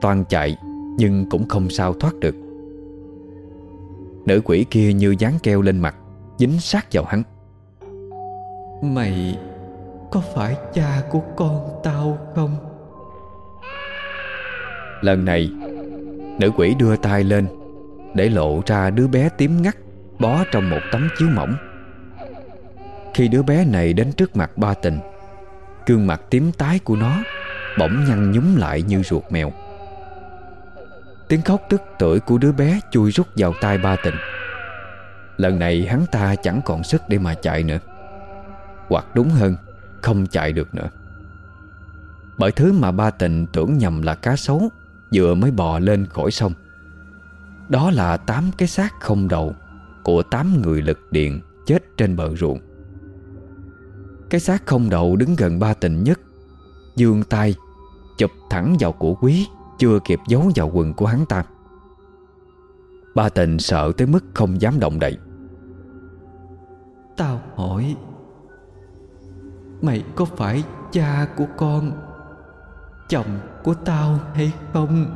Toàn chạy Nhưng cũng không sao thoát được. Nữ quỷ kia như dán keo lên mặt Dính sát vào hắn. Mày Có phải cha của con tao không? Lần này Nữ quỷ đưa tay lên Để lộ ra đứa bé tím ngắt Bó trong một tấm chiếu mỏng khi đứa bé này đến trước mặt ba tình, Gương mặt tím tái của nó Bỗng nhăn nhúm lại như ruột mèo. Tiếng khóc tức tưởi của đứa bé Chui rút vào tai ba tình. Lần này hắn ta chẳng còn sức để mà chạy nữa, Hoặc đúng hơn, Không chạy được nữa. Bởi thứ mà ba tình tưởng nhầm là cá sấu Vừa mới bò lên khỏi sông. Đó là tám cái xác không đầu Của tám người lực điện Chết trên bờ ruộng. Cái xác không đầu đứng gần ba tình nhất. Dương tay Chụp thẳng vào cổ quý Chưa kịp giấu vào quần của hắn ta. Ba tình sợ tới mức không dám động đậy. Tao hỏi Mày có phải cha của con Chồng của tao hay không?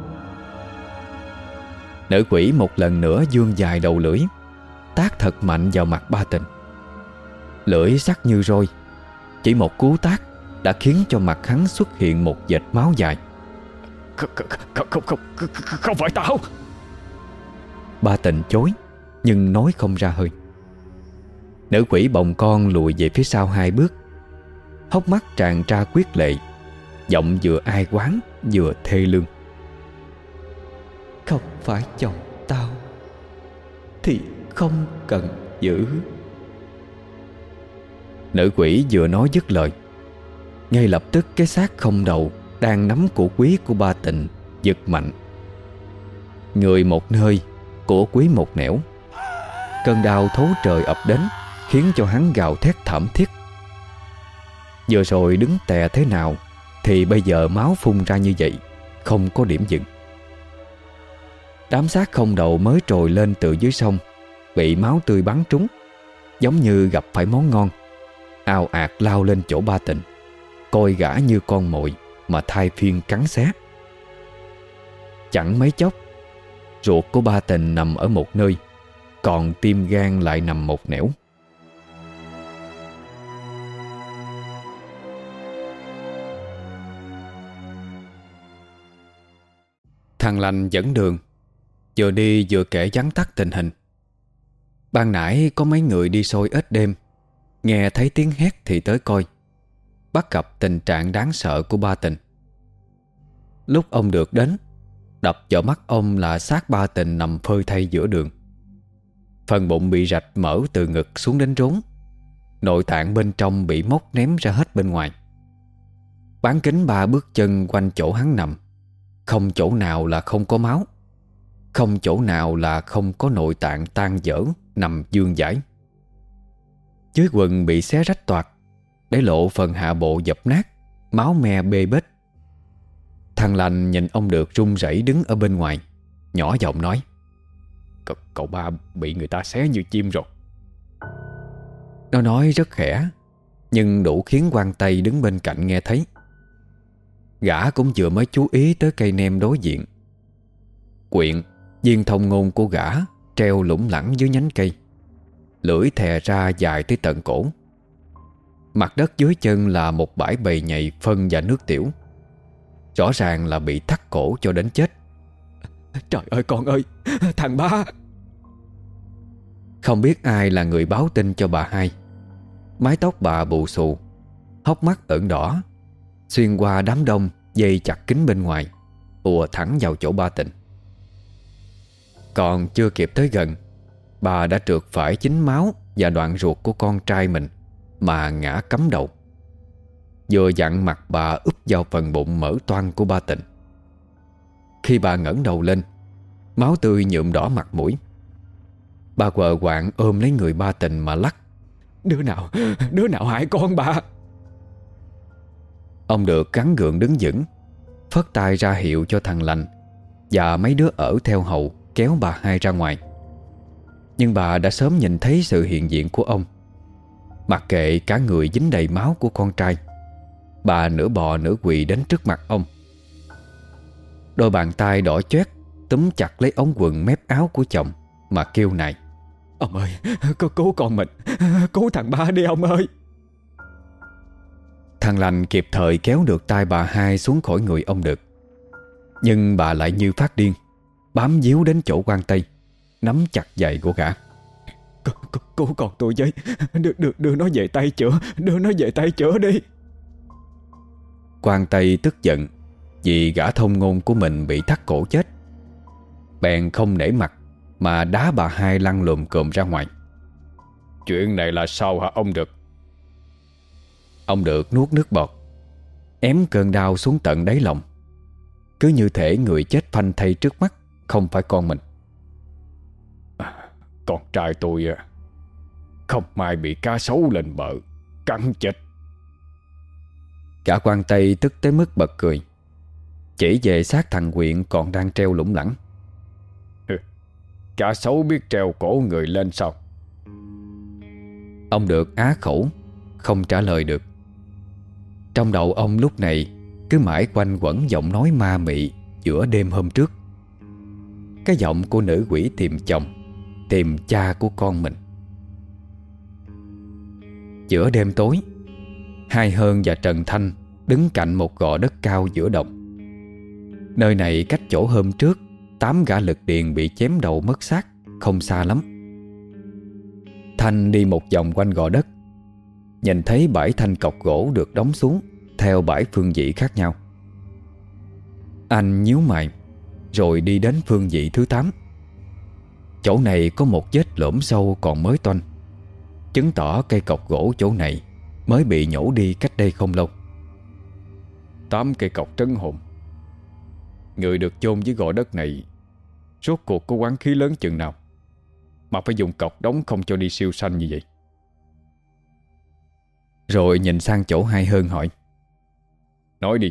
Nữ quỷ một lần nữa dương dài đầu lưỡi Tác thật mạnh vào mặt ba tình. Lưỡi sắc như roi Chỉ một cú tác Đã khiến cho mặt hắn xuất hiện một vệt máu dài. Không, không, không, không, không phải tao. Ba tình chối Nhưng nói không ra hơi. Nữ quỷ bồng con lùi về phía sau hai bước. Hốc mắt tràn ra quyết lệ Giọng vừa ai quán Vừa thê lương. Không phải chồng tao Thì không cần giữ Nữ quỷ vừa nói dứt lời. Ngay lập tức cái xác không đầu Đang nắm cổ quý của ba tịnh Giật mạnh. Người một nơi Cổ quý một nẻo. Cơn đau thấu trời ập đến, Khiến cho hắn gào thét thảm thiết. Vừa rồi đứng tè thế nào Thì bây giờ máu phun ra như vậy, Không có điểm dừng. Đám xác không đầu mới trồi lên từ dưới sông, Bị máu tươi bắn trúng, Giống như gặp phải món ngon. Ao ạt lao lên chỗ ba tịnh, Coi gã như con mồi Mà thai phiên cắn xé. Chẳng mấy chốc, Ruột của ba tình nằm ở một nơi, Còn tim gan lại nằm một nẻo. Thằng lành dẫn đường, Vừa đi vừa kể vắn tắt tình hình. Ban nãy có mấy người đi sôi ít đêm Nghe thấy tiếng hét thì tới coi, Bắt gặp tình trạng đáng sợ của ba tình. Lúc ông được đến, Đập vào mắt ông là xác ba tình nằm phơi thay giữa đường. Phần bụng bị rạch mở từ ngực xuống đến rốn, Nội tạng bên trong bị móc ném ra hết bên ngoài. Bán kính ba bước chân quanh chỗ hắn nằm, Không chỗ nào là không có máu, Không chỗ nào là không có nội tạng tan dở Nằm dương giải. Dưới quần bị xé rách toạc Để lộ phần hạ bộ dập nát Máu me bê bết. Thằng lành nhìn ông được run rẩy đứng ở bên ngoài Nhỏ giọng nói cậu, cậu ba bị người ta xé như chim rồi. Nó nói rất khẽ Nhưng đủ khiến quan Tây đứng bên cạnh nghe thấy. Gã cũng vừa mới chú ý tới cây nem đối diện. Quyện Viên thông ngôn của gã Treo lủng lẳng dưới nhánh cây. Lưỡi thè ra dài tới tận cổ. Mặt đất dưới chân là một bãi bầy nhầy phân và nước tiểu. Rõ ràng là bị thắt cổ cho đến chết. Trời ơi con ơi Thằng ba. Không biết ai là người báo tin cho bà hai. Mái tóc bà bù xù Hốc mắt ửng đỏ Xuyên qua đám đông Dây chặt kính bên ngoài ùa thẳng vào chỗ ba tịnh. Còn chưa kịp tới gần Bà đã trượt phải chính máu Và đoạn ruột của con trai mình Mà ngã cắm đầu. Vừa dặn mặt bà úp vào phần bụng mở toan của ba tịnh Khi bà ngẩng đầu lên, Máu tươi nhuộm đỏ mặt mũi. Bà quờ quạng ôm lấy người ba tình mà lắc, Đứa nào Đứa nào hại con bà? Ông được cắn gượng đứng vững, Phất tay ra hiệu cho thằng lành Và mấy đứa ở theo hậu Kéo bà hai ra ngoài. Nhưng bà đã sớm nhìn thấy sự hiện diện của ông. Mặc kệ cả người dính đầy máu của con trai Bà nửa bò nửa quỳ đến trước mặt ông. Đôi bàn tay đỏ chét Túm chặt lấy ống quần mép áo của chồng Mà kêu này. Ông ơi Có cứu con mình Cứu thằng ba đi ông ơi. Thằng lành kịp thời kéo được tay bà hai xuống khỏi người ông được. Nhưng bà lại như phát điên Bám díu đến chỗ quan tây Nắm chặt giày của gã. Cứu con tôi với. Đưa, đưa, đưa nó về tay chữa Đưa nó về tay chữa đi. Quan Tây tức giận Vì gã thông ngôn của mình bị thắt cổ chết. Bèn không nể mặt Mà đá bà hai lăn lùm cộm ra ngoài. Chuyện này là sao hả ông được? Ông được nuốt nước bọt Ém cơn đau xuống tận đáy lòng. Cứ như thể người chết phanh thay trước mắt Không phải con mình Con trai tôi à, Không may bị cá sấu lên bờ Cắn chết. Cả quan Tây tức tới mức bật cười. Chỉ về xác thằng quyện còn đang treo lủng lẳng. Cá sấu biết treo cổ người lên sao? Ông được á khẩu Không trả lời được. Trong đầu ông lúc này Cứ mãi quanh quẩn giọng nói ma mị Giữa đêm hôm trước. Cái giọng của nữ quỷ tìm chồng Tìm cha của con mình. Giữa đêm tối, Hai Hơn và Trần Thanh Đứng cạnh một gò đất cao giữa đồng. Nơi này cách chỗ hôm trước, Tám gã lực điền bị chém đầu mất xác, Không xa lắm. Thanh đi một vòng quanh gò đất, Nhìn thấy bãi thanh cọc gỗ được đóng xuống Theo bãi phương vị khác nhau. Anh nhíu mày, Rồi đi đến phương vị thứ 8 Chỗ này có một vết lõm sâu còn mới toanh. Chứng tỏ cây cọc gỗ chỗ này Mới bị nhổ đi cách đây không lâu. Tám cây cọc trấn hồn. Người được chôn dưới gò đất này Rốt cuộc có quán khí lớn chừng nào Mà phải dùng cọc đóng không cho đi siêu sanh như vậy? Rồi nhìn sang chỗ hai hơn hỏi. Nói đi,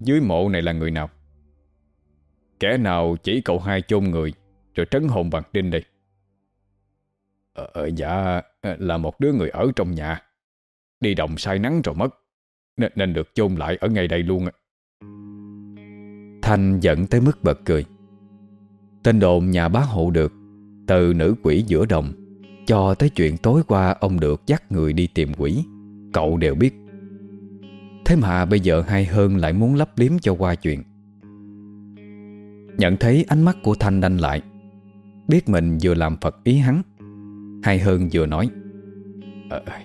Dưới mộ này là người nào? Kẻ nào chỉ cậu hai chôn người rồi trấn hồn bằng đinh đây. Ờ, ờ Dạ ờ, Là một đứa người ở trong nhà. Đi đồng sai nắng rồi mất. Nên, nên được chôn lại ở ngay đây luôn Thanh giận tới mức bật cười. Tên đồn nhà bá hộ được Từ nữ quỷ giữa đồng Cho tới chuyện tối qua ông được dắt người đi tìm quỷ. Cậu đều biết. Thế mà bây giờ hay hơn lại muốn lấp liếm cho qua chuyện. Nhận thấy ánh mắt của Thanh đanh lại Biết mình vừa làm Phật ý hắn Hai hơn vừa nói à,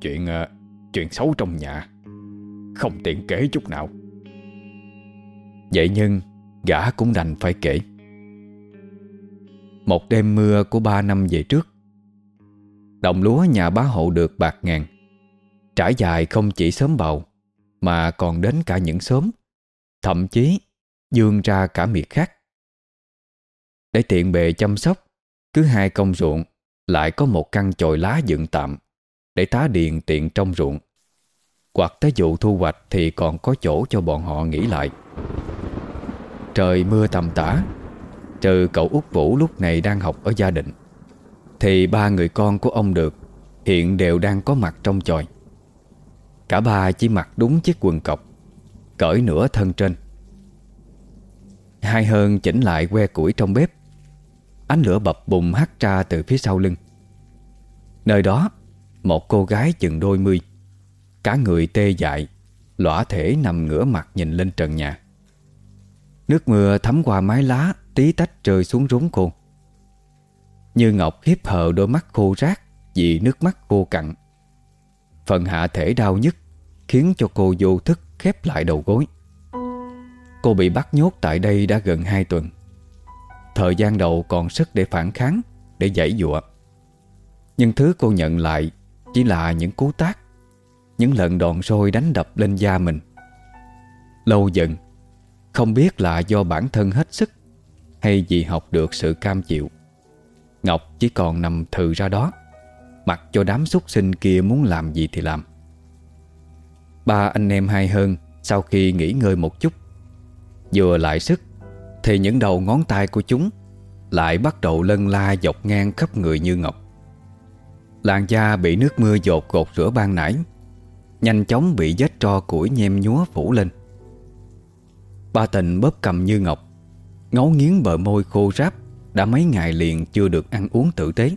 Chuyện ờ, chuyện xấu trong nhà Không tiện kể chút nào. Vậy nhưng Gã cũng đành phải kể. Một đêm mưa của ba năm về trước Đồng lúa nhà bá hộ được bạc ngàn Trải dài không chỉ sớm bầu Mà còn đến cả những sớm Thậm chí Dương ra cả miệt khác. Để tiện bề chăm sóc, Cứ hai công ruộng, Lại có một căn chồi lá dựng tạm, Để tá điền tiện trong ruộng. Hoặc tới vụ thu hoạch Thì còn có chỗ cho bọn họ nghỉ lại. Trời mưa tầm tã, Trừ cậu út Vũ lúc này đang học ở gia đình, Thì ba người con của ông được Hiện đều đang có mặt trong chòi. Cả ba chỉ mặc đúng chiếc quần cọc, Cởi nửa thân trên. Hai hơn chỉnh lại que củi trong bếp Ánh lửa bập bùng hắt ra từ phía sau lưng. Nơi đó, Một cô gái chừng đôi mươi, Cả người tê dại, Lõa thể nằm ngửa mặt nhìn lên trần nhà. Nước mưa thấm qua mái lá, Tí tách rơi xuống rúng cô Như Ngọc hiếp hờ đôi mắt khô rác Vì nước mắt khô cặn. Phần hạ thể đau nhức Khiến cho cô vô thức khép lại đầu gối. Cô bị bắt nhốt tại đây đã gần 2 tuần. Thời gian đầu còn sức để phản kháng, Để giải dụa Nhưng thứ cô nhận lại Chỉ là những cú tác, Những lần đòn sôi đánh đập lên da mình. Lâu dần, Không biết là do bản thân hết sức Hay vì học được sự cam chịu. Ngọc chỉ còn nằm thừ ra đó, Mặc cho đám súc sinh kia muốn làm gì thì làm. Ba anh em hai hơn Sau khi nghỉ ngơi một chút, Vừa lại sức thì những đầu ngón tay của chúng Lại bắt đầu lân la dọc ngang khắp người như ngọc. Làn da bị nước mưa dột gột rửa ban nãy, Nhanh chóng bị vết tro củi nhem nhúa phủ lên. Ba tình bóp cầm như ngọc, Ngấu nghiến bờ môi khô ráp Đã mấy ngày liền chưa được ăn uống tử tế.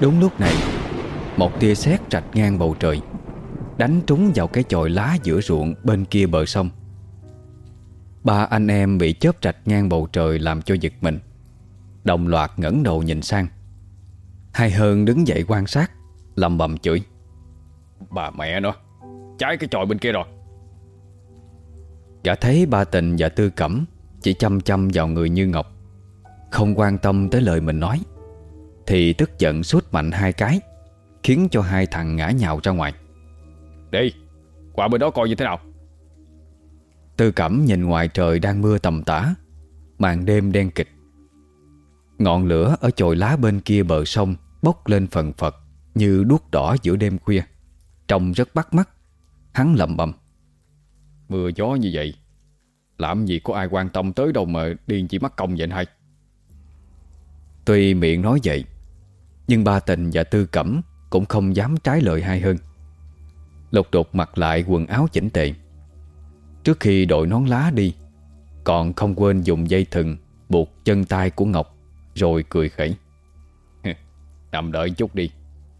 Đúng lúc này, Một tia sét rạch ngang bầu trời, Đánh trúng vào cái chòi lá giữa ruộng bên kia bờ sông. Ba anh em bị chớp rạch ngang bầu trời làm cho giật mình. Đồng loạt ngẩng đầu nhìn sang. Hai hơn đứng dậy quan sát Lầm bầm chửi. Bà mẹ nó Trái cái chòi bên kia rồi. Gã thấy ba tình và tư cẩm Chỉ chăm chăm vào người như ngọc Không quan tâm tới lời mình nói Thì tức giận sút mạnh hai cái Khiến cho hai thằng ngã nhào ra ngoài. Đi Qua bên đó coi như thế nào Tư cẩm nhìn ngoài trời đang mưa tầm tã. Màn đêm đen kịch. Ngọn lửa ở chồi lá bên kia bờ sông Bốc lên phần phật Như đuốc đỏ giữa đêm khuya. Trông rất bắt mắt. Hắn lầm bầm Mưa gió như vậy, Làm gì có ai quan tâm tới đâu mà điên chỉ mắc công vậy hay?" Tuy miệng nói vậy, Nhưng ba tình và tư cẩm Cũng không dám trái lời hai hơn. Lục đột mặc lại quần áo chỉnh tề. Trước khi đội nón lá đi, Còn không quên dùng dây thừng Buộc chân tay của Ngọc, Rồi cười khẩy. Nằm đợi chút đi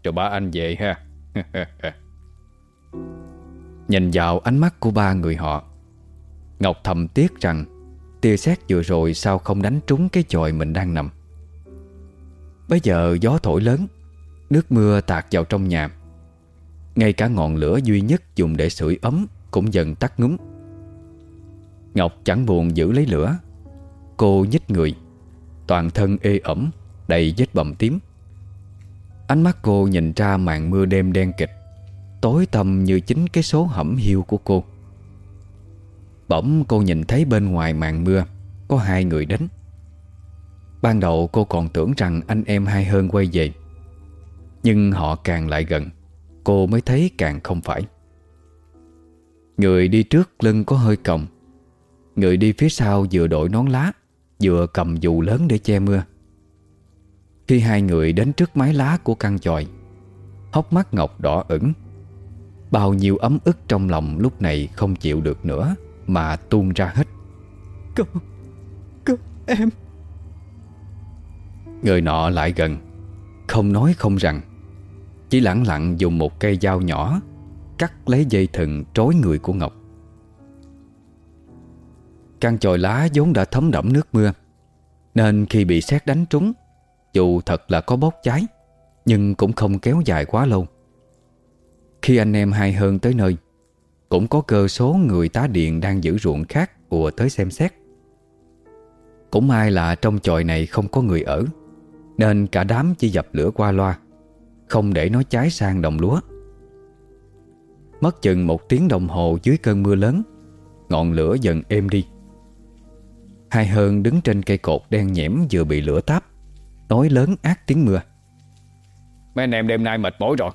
Rồi ba anh về ha. Nhìn vào ánh mắt của ba người họ, Ngọc thầm tiếc rằng Tia sét vừa rồi sao không đánh trúng cái chòi mình đang nằm. Bây giờ gió thổi lớn, Nước mưa tạt vào trong nhà. Ngay cả ngọn lửa duy nhất dùng để sưởi ấm Cũng dần tắt ngúm. Ngọc chẳng buồn giữ lấy lửa. Cô nhích người. Toàn thân ê ẩm, Đầy vết bầm tím. Ánh mắt cô nhìn ra màn mưa đêm đen kịch. Tối tăm như chính cái số hẩm hiu của cô. Bỗng cô nhìn thấy bên ngoài màn mưa, Có hai người đến. Ban đầu cô còn tưởng rằng anh em hai hơn quay về. Nhưng họ càng lại gần, Cô mới thấy càng không phải. Người đi trước lưng có hơi còng Người đi phía sau vừa đội nón lá Vừa cầm dù lớn để che mưa. Khi hai người đến trước mái lá của căn chòi Hốc mắt Ngọc đỏ ửng. Bao nhiêu ấm ức trong lòng lúc này không chịu được nữa Mà tuôn ra hết. Cô, cô, em. Người nọ lại gần Không nói không rằng. Chỉ lặng lặng dùng một cây dao nhỏ Cắt lấy dây thừng trối người của Ngọc Căn chòi lá vốn đã thấm đẫm nước mưa. Nên khi bị sét đánh trúng, Dù thật là có bốc cháy, Nhưng cũng không kéo dài quá lâu. Khi anh em hai hơn tới nơi, Cũng có cơ số người tá điện đang giữ ruộng khác ùa tới xem xét. Cũng may là trong chòi này không có người ở, Nên cả đám chỉ dập lửa qua loa, Không để nó cháy sang đồng lúa. Mất chừng một tiếng đồng hồ dưới cơn mưa lớn, Ngọn lửa dần êm đi. Hai hơn đứng trên cây cột đen nhẽm vừa bị lửa táp. Nói lớn ác tiếng mưa. Mấy anh em đêm nay mệt mỏi rồi.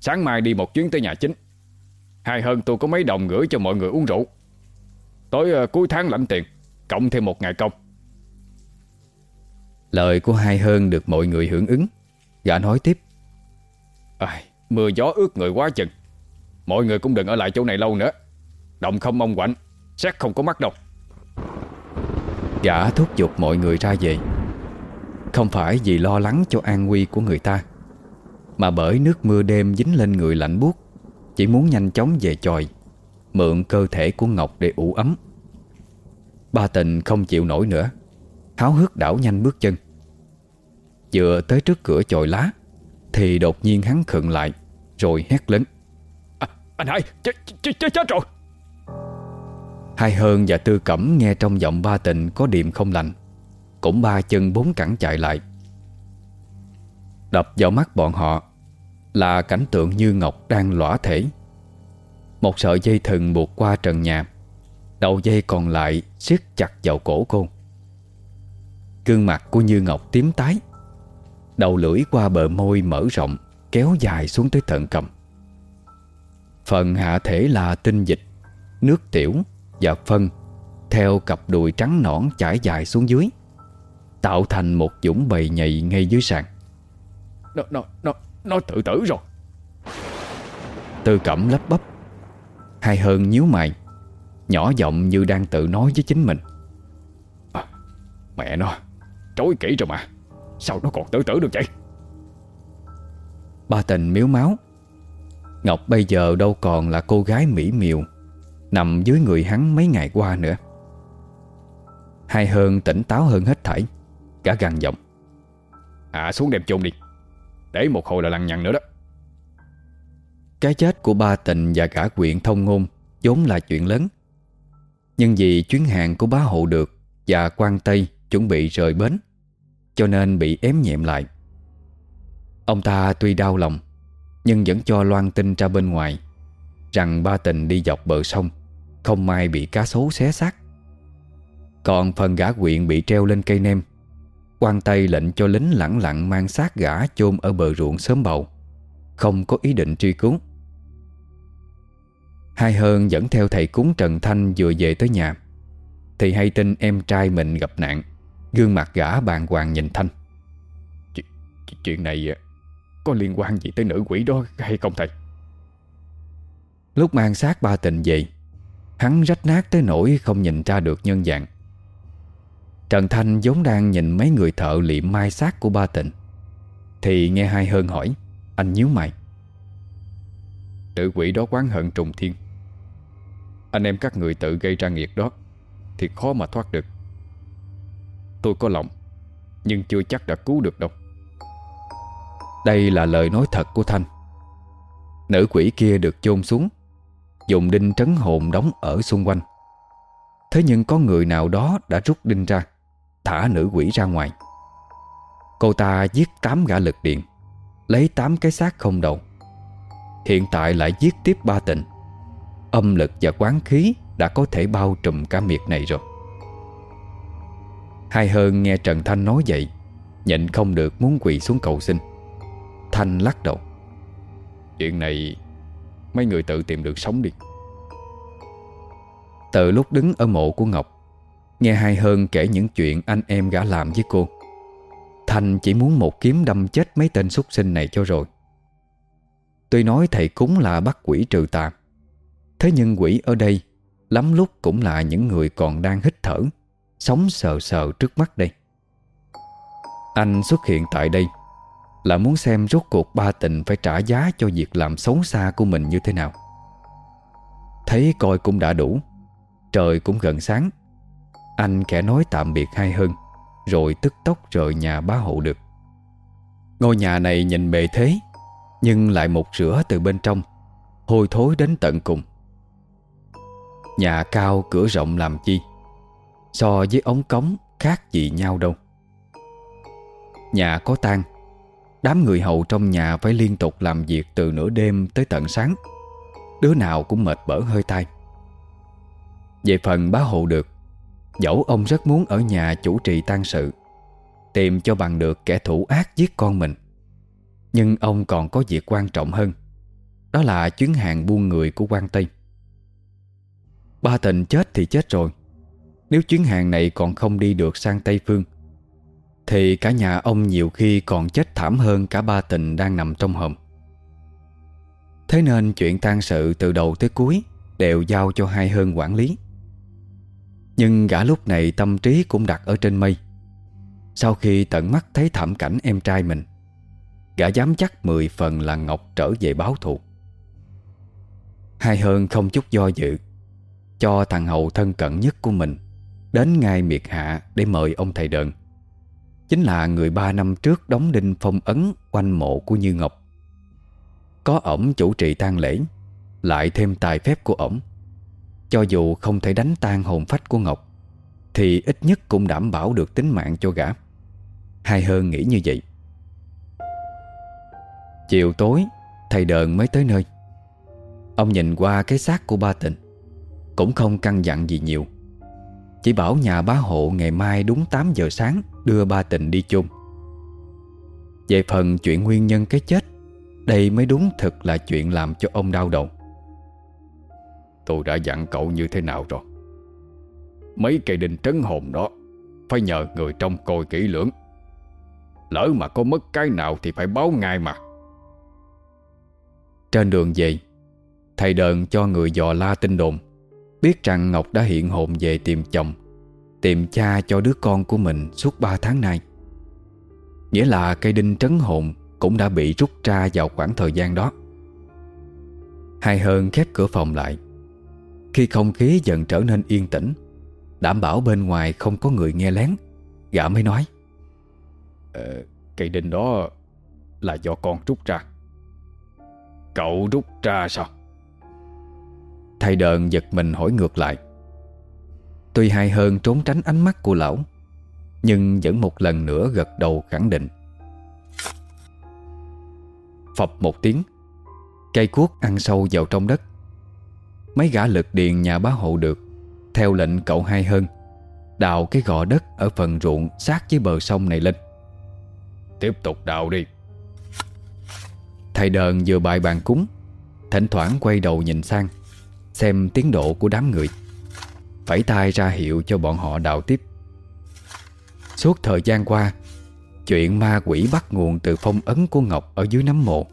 Sáng mai đi một chuyến tới nhà chính. Hai hơn tôi có mấy đồng gửi cho mọi người uống rượu. Tối uh, cuối tháng lãnh tiền Cộng thêm một ngày công. Lời của hai hơn được mọi người hưởng ứng. Gã nói tiếp. À, Mưa gió ướt người quá chừng. Mọi người cũng đừng ở lại chỗ này lâu nữa. Động không mong quạnh Xét không có mắt đâu Gã thúc giục mọi người ra về. Không phải vì lo lắng cho an nguy của người ta Mà bởi nước mưa đêm dính lên người lạnh buốt Chỉ muốn nhanh chóng về chòi Mượn cơ thể của Ngọc để ủ ấm. Ba tình không chịu nổi nữa Háo hức đảo nhanh bước chân. Vừa tới trước cửa chòi lá Thì đột nhiên hắn khựng lại Rồi hét lớn. À, Anh hai chết, chết, chết, chết rồi. Hai hơn và tư cẩm nghe trong giọng ba tình có điềm không lành. Cũng ba chân bốn cẳng chạy lại. Đập vào mắt bọn họ Là cảnh tượng như Ngọc đang lõa thể. Một sợi dây thừng buộc qua trần nhà, Đầu dây còn lại siết chặt vào cổ cô. Gương mặt của Như Ngọc tím tái, Đầu lưỡi qua bờ môi mở rộng, Kéo dài xuống tới tận cầm. Phần hạ thể là tinh dịch, Nước tiểu và phân Theo cặp đùi trắng nõn trải dài xuống dưới Tạo thành một dũng bầy nhầy ngay dưới sàn. Nó, nó, nó, nó tự tử rồi. Tư cẩm lấp bắp Hai hơn nhíu mày Nhỏ giọng như đang tự nói với chính mình. À, Mẹ nó Trối kỹ rồi mà. Sao nó còn tự tử được vậy? Ba tình miếu máu. Ngọc bây giờ đâu còn là cô gái mỹ miều Nằm dưới người hắn mấy ngày qua nữa. Hai hơn tỉnh táo hơn hết thảy, cả gằn giọng. Hạ xuống đẹp chôn đi. Để một hồi là lằng nhằng nữa đó. Cái chết của ba tình và cả quyện thông ngôn vốn là chuyện lớn. Nhưng vì chuyến hàng của bá hộ được Và quan Tây chuẩn bị rời bến, Cho nên bị ém nhẹm lại. Ông ta tuy đau lòng, Nhưng vẫn cho loan tin ra bên ngoài Rằng ba tình đi dọc bờ sông. Không may bị cá sấu xé xác. Còn phần gã quyện bị treo lên cây nem quan Tây lệnh cho lính lẳng lặng mang xác gã chôn ở bờ ruộng sớm bầu Không có ý định truy cứu. Hai hơn dẫn theo thầy cúng Trần Thanh vừa về tới nhà. Thì hay tin em trai mình gặp nạn Gương mặt gã bàng hoàng nhìn Thanh. Ch Chuyện này có liên quan gì tới nữ quỷ đó hay không thầy? Lúc mang xác ba tình về Hắn rách nát tới nỗi không nhìn ra được nhân dạng. Trần Thanh vốn đang nhìn mấy người thợ liệm mai xác của ba tịnh, Thì nghe hai hơn hỏi, Anh nhíu mày. Nữ quỷ đó quán hận trùng thiên. Anh em các người tự gây ra nghiệt đó, Thì khó mà thoát được. Tôi có lòng, Nhưng chưa chắc đã cứu được đâu. Đây là lời nói thật của Thanh. Nữ quỷ kia được chôn xuống Dùng đinh trấn hồn đóng ở xung quanh. Thế nhưng có người nào đó đã rút đinh ra, Thả nữ quỷ ra ngoài. Cô ta giết 8 gã lực điện, Lấy 8 cái xác không đầu. Hiện tại lại giết tiếp ba tịnh Âm lực và quán khí Đã có thể bao trùm cả miệt này rồi. Hai hơn nghe Trần Thanh nói vậy, Nhịn không được muốn quỳ xuống cầu xin. Thanh lắc đầu. Chuyện này Mấy người tự tìm được sống đi. Từ lúc đứng ở mộ của Ngọc, Nghe hai hơn kể những chuyện anh em gã làm với cô. Thanh chỉ muốn một kiếm đâm chết mấy tên súc sinh này cho rồi. Tuy nói thầy cúng là bắt quỷ trừ tà, Thế nhưng quỷ ở đây Lắm lúc cũng là những người còn đang hít thở, Sống sờ sờ trước mắt đây. Anh xuất hiện tại đây là muốn xem rốt cuộc ba tình Phải trả giá cho việc làm xấu xa của mình như thế nào. Thấy coi cũng đã đủ, Trời cũng gần sáng. Anh kẻ nói tạm biệt hai hơn Rồi tức tốc rời nhà bá hộ được. Ngôi nhà này nhìn bề thế, Nhưng lại một rửa từ bên trong, Hôi thối đến tận cùng. Nhà cao cửa rộng làm chi? So với ống cống khác gì nhau đâu. Nhà có tan Đám người hầu trong nhà phải liên tục làm việc từ nửa đêm tới tận sáng. Đứa nào cũng mệt bở hơi tay. Về phần bá hộ được, Dẫu ông rất muốn ở nhà chủ trì tang sự, Tìm cho bằng được kẻ thủ ác giết con mình. Nhưng ông còn có việc quan trọng hơn, Đó là chuyến hàng buôn người của quan Tây. Ba tình chết thì chết rồi, Nếu chuyến hàng này còn không đi được sang Tây Phương thì cả nhà ông nhiều khi còn chết thảm hơn cả ba tình đang nằm trong hòm. Thế nên chuyện tang sự từ đầu tới cuối Đều giao cho hai hơn quản lý. Nhưng gã lúc này tâm trí cũng đặt ở trên mây. Sau khi tận mắt thấy thảm cảnh em trai mình, Gã dám chắc mười phần là Ngọc trở về báo thù. Hai hơn không chút do dự, Cho thằng hậu thân cận nhất của mình Đến ngay miệt hạ để mời ông thầy đờn. Chính là người ba năm trước đóng đinh phong ấn quanh mộ của Như Ngọc. Có ổng chủ trì tang lễ, Lại thêm tài phép của ổng. Cho dù không thể đánh tan hồn phách của Ngọc, Thì ít nhất cũng đảm bảo được tính mạng cho gã. Hai hơn nghĩ như vậy. Chiều tối, Thầy đờn mới tới nơi. Ông nhìn qua cái xác của ba tình Cũng không căn dặn gì nhiều. Chỉ bảo nhà bá hộ ngày mai đúng 8 giờ sáng Đưa ba tình đi chung Về phần chuyện nguyên nhân cái chết, Đây mới đúng thực là chuyện làm cho ông đau đầu. Tôi đã dặn cậu như thế nào rồi? Mấy cây đình trấn hồn đó, Phải nhờ người trong coi kỹ lưỡng. Lỡ mà có mất cái nào Thì phải báo ngay mà. Trên đường về, Thầy đờn cho người dò la tin đồn. Biết rằng Ngọc đã hiện hồn về tìm chồng Tìm cha cho đứa con của mình suốt 3 tháng nay. Nghĩa là cây đinh trấn hồn Cũng đã bị rút ra vào khoảng thời gian đó. Hai hơn khép cửa phòng lại Khi không khí dần trở nên yên tĩnh Đảm bảo bên ngoài không có người nghe lén Gã mới nói ờ, Cây đinh đó Là do con rút ra. Cậu rút ra sao? Thầy đờn giật mình hỏi ngược lại. Tuy hay hơn trốn tránh ánh mắt của lão Nhưng vẫn một lần nữa gật đầu khẳng định. Phập một tiếng Cây cuốc ăn sâu vào trong đất. Mấy gã lực điện nhà bá hộ được Theo lệnh cậu hai hơn Đào cái gò đất ở phần ruộng Sát với bờ sông này lên. Tiếp tục đào đi. Thầy đờn vừa bài bàn cúng Thỉnh thoảng quay đầu nhìn sang Xem tiến độ của đám người. Phải tay ra hiệu cho bọn họ đào tiếp. Suốt thời gian qua, Chuyện ma quỷ bắt nguồn từ phong ấn của Ngọc ở dưới nấm mộ,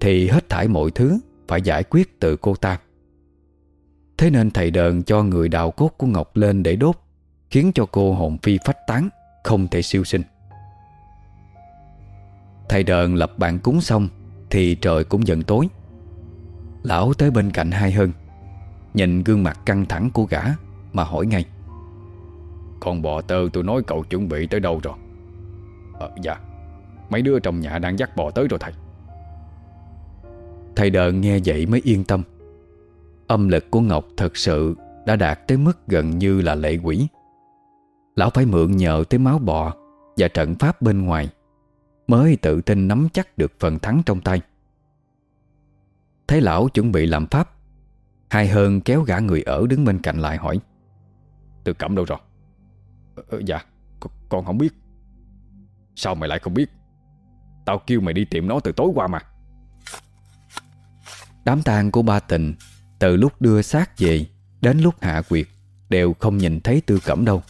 Thì hết thải mọi thứ Phải giải quyết từ cô ta. Thế nên thầy đờn cho người đào cốt của Ngọc lên để đốt, Khiến cho cô hồn phi phách tán, Không thể siêu sinh. Thầy đờn lập bàn cúng xong Thì trời cũng dần tối. Lão tới bên cạnh hai hơn. Nhìn gương mặt căng thẳng của gã Mà hỏi ngay. Con bò tơ tôi nói cậu chuẩn bị tới đâu rồi? Ờ dạ. Mấy đứa trong nhà đang dắt bò tới rồi thầy. Thầy đờn nghe vậy mới yên tâm. Âm lực của Ngọc thật sự Đã đạt tới mức gần như là lệ quỷ. Lão phải mượn nhờ tới máu bò Và trận pháp bên ngoài Mới tự tin nắm chắc được phần thắng trong tay. Thấy lão chuẩn bị làm pháp Hai hơn kéo gã người ở đứng bên cạnh lại hỏi Từ cẩm đâu rồi? Ờ, ờ Dạ con, con không biết. Sao mày lại không biết? Tao kêu mày đi tìm nó từ tối qua mà. Đám tang của ba tình Từ lúc đưa xác về Đến lúc hạ quyệt Đều không nhìn thấy tư cẩm đâu.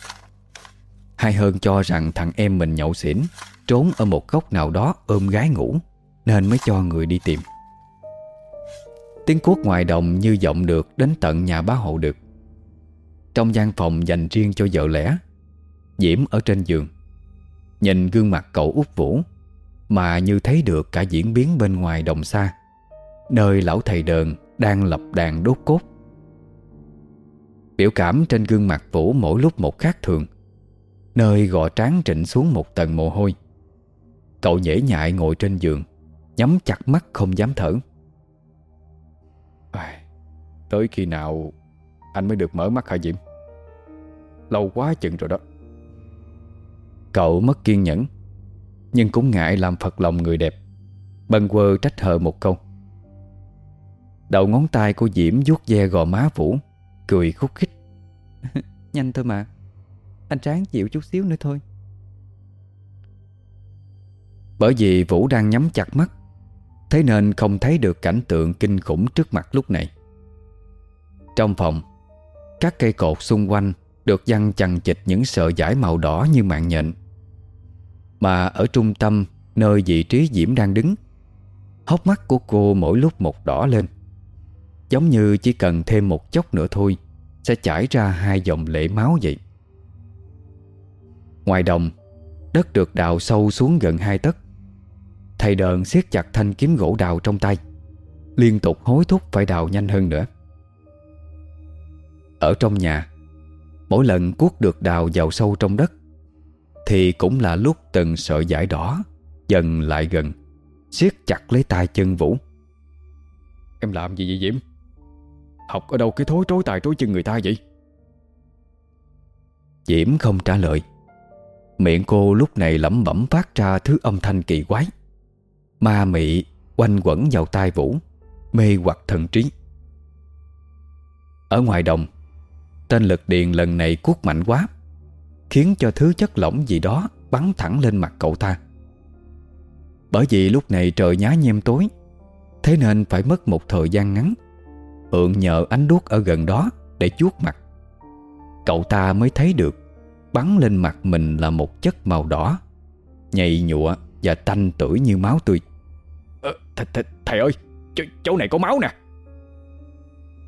Hai hơn cho rằng thằng em mình nhậu xỉn Trốn ở một góc nào đó ôm gái ngủ Nên mới cho người đi tìm. Tiếng cuốc ngoài đồng như vọng được Đến tận nhà bá hộ được. Trong gian phòng dành riêng cho vợ lẽ, Diễm ở trên giường, Nhìn gương mặt cậu út vũ Mà như thấy được cả diễn biến bên ngoài đồng xa, Nơi lão thầy đờn Đang lập đàn đốt cốt. Biểu cảm trên gương mặt Vũ mỗi lúc một khác thường, Nơi gò trán trịnh xuống một tầng mồ hôi. Cậu nhễ nhại ngồi trên giường, Nhắm chặt mắt không dám thở. Tới khi nào Anh mới được mở mắt hả Diễm Lâu quá chừng rồi đó. Cậu mất kiên nhẫn Nhưng cũng ngại làm phật lòng người đẹp. Bần quơ trách hờ một câu. Đầu ngón tay của Diễm vuốt ve gò má Vũ Cười khúc khích. Nhanh thôi mà Anh Tráng chịu chút xíu nữa thôi. Bởi vì Vũ đang nhắm chặt mắt Thế nên không thấy được cảnh tượng kinh khủng trước mặt lúc này trong phòng. Các cây cột xung quanh Được dăng chằng chịch những sợi dải màu đỏ như mạng nhện. Mà ở trung tâm, Nơi vị trí Diễm đang đứng, Hốc mắt của cô mỗi lúc một đỏ lên. Giống như chỉ cần thêm một chốc nữa thôi, Sẽ chảy ra hai dòng lệ máu vậy. Ngoài đồng, Đất được đào sâu xuống gần hai tấc. Thầy đờn siết chặt thanh kiếm gỗ đào trong tay, Liên tục hối thúc phải đào nhanh hơn nữa. Ở trong nhà. Mỗi lần cuốc được đào vào sâu trong đất Thì cũng là lúc từng sợi dải đỏ Dần lại gần siết chặt lấy tay chân Vũ. Em làm gì vậy Diễm? Học ở đâu cái thối trối tài trối chân người ta vậy? Diễm không trả lời. Miệng cô lúc này lẩm bẩm phát ra thứ âm thanh kỳ quái. Ma mị quanh quẩn vào tai Vũ Mê hoặc thần trí. Ở ngoài đồng Tên lực điện lần này cuốc mạnh quá Khiến cho thứ chất lỏng gì đó Bắn thẳng lên mặt cậu ta. Bởi vì lúc này trời nhá nhem tối Thế nên phải mất một thời gian ngắn Ượng nhờ ánh đuốc ở gần đó Để chuốt mặt. Cậu ta mới thấy được Bắn lên mặt mình là một chất màu đỏ Nhầy nhụa và tanh tưởi như máu tươi. Ờ, th th Thầy ơi ch Chỗ này có máu nè.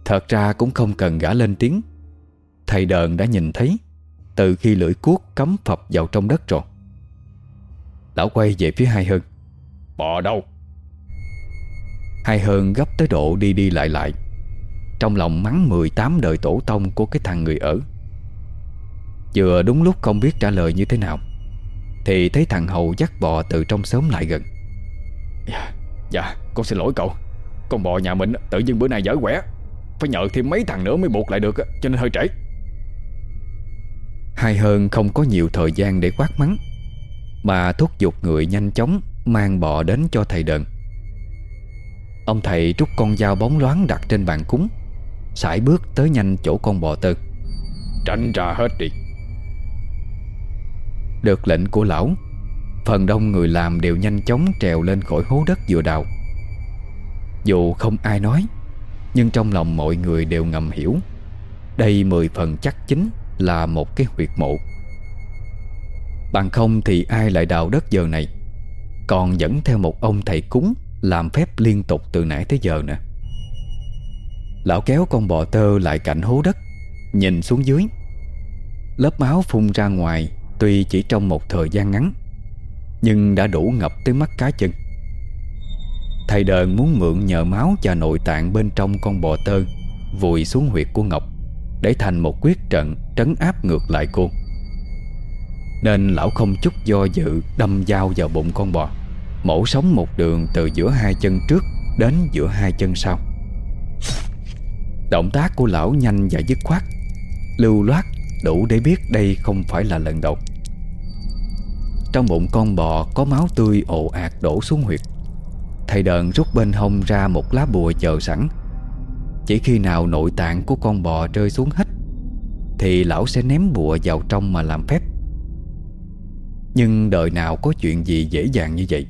Thật ra cũng không cần gã lên tiếng Thầy đờn đã nhìn thấy Từ khi lưỡi cuốc cắm phập vào trong đất rồi. Lão quay về phía hai hơn. Bò đâu? Hai hơn gấp tới độ đi đi lại lại. Trong lòng mắng 18 đời tổ tông của cái thằng người ở. Vừa đúng lúc không biết trả lời như thế nào Thì thấy thằng Hậu dắt bò từ trong xóm lại gần. Dạ, dạ con xin lỗi cậu. Con bò nhà mình tự dưng bữa nay dở quẻ. Phải nhờ thêm mấy thằng nữa mới buộc lại được Cho nên hơi trễ Hai hơn không có nhiều thời gian để quát mắng Mà thúc giục người nhanh chóng Mang bò đến cho thầy đờn. Ông thầy trút con dao bóng loáng đặt trên bàn cúng sải bước tới nhanh chỗ con bò tơ. Tránh ra hết đi. Được lệnh của lão Phần đông người làm đều nhanh chóng trèo lên khỏi hố đất vừa đào. Dù không ai nói Nhưng trong lòng mọi người đều ngầm hiểu Đây mười phần chắc chính là một cái huyệt mộ. Bằng không thì ai lại đào đất giờ này? Còn dẫn theo một ông thầy cúng Làm phép liên tục từ nãy tới giờ nữa. Lão kéo con bò tơ lại cạnh hố đất, Nhìn xuống dưới. Lớp máu phun ra ngoài, Tuy chỉ trong một thời gian ngắn, Nhưng đã đủ ngập tới mắt cá chân. Thầy đờn muốn mượn nhờ máu và nội tạng bên trong con bò tơ Vùi xuống huyệt của Ngọc Để thành một quyết trận trấn áp ngược lại cô. Nên lão không chút do dự Đâm dao vào bụng con bò, Mổ sống một đường từ giữa hai chân trước Đến giữa hai chân sau. Động tác của lão nhanh và dứt khoát, Lưu loát đủ để biết đây không phải là lần đầu. Trong bụng con bò có máu tươi ồ ạt đổ xuống huyệt. Thầy đờn rút bên hông ra một lá bùa chờ sẵn. Chỉ khi nào nội tạng của con bò rơi xuống hết thì lão sẽ ném bùa vào trong mà làm phép. Nhưng đời nào có chuyện gì dễ dàng như vậy?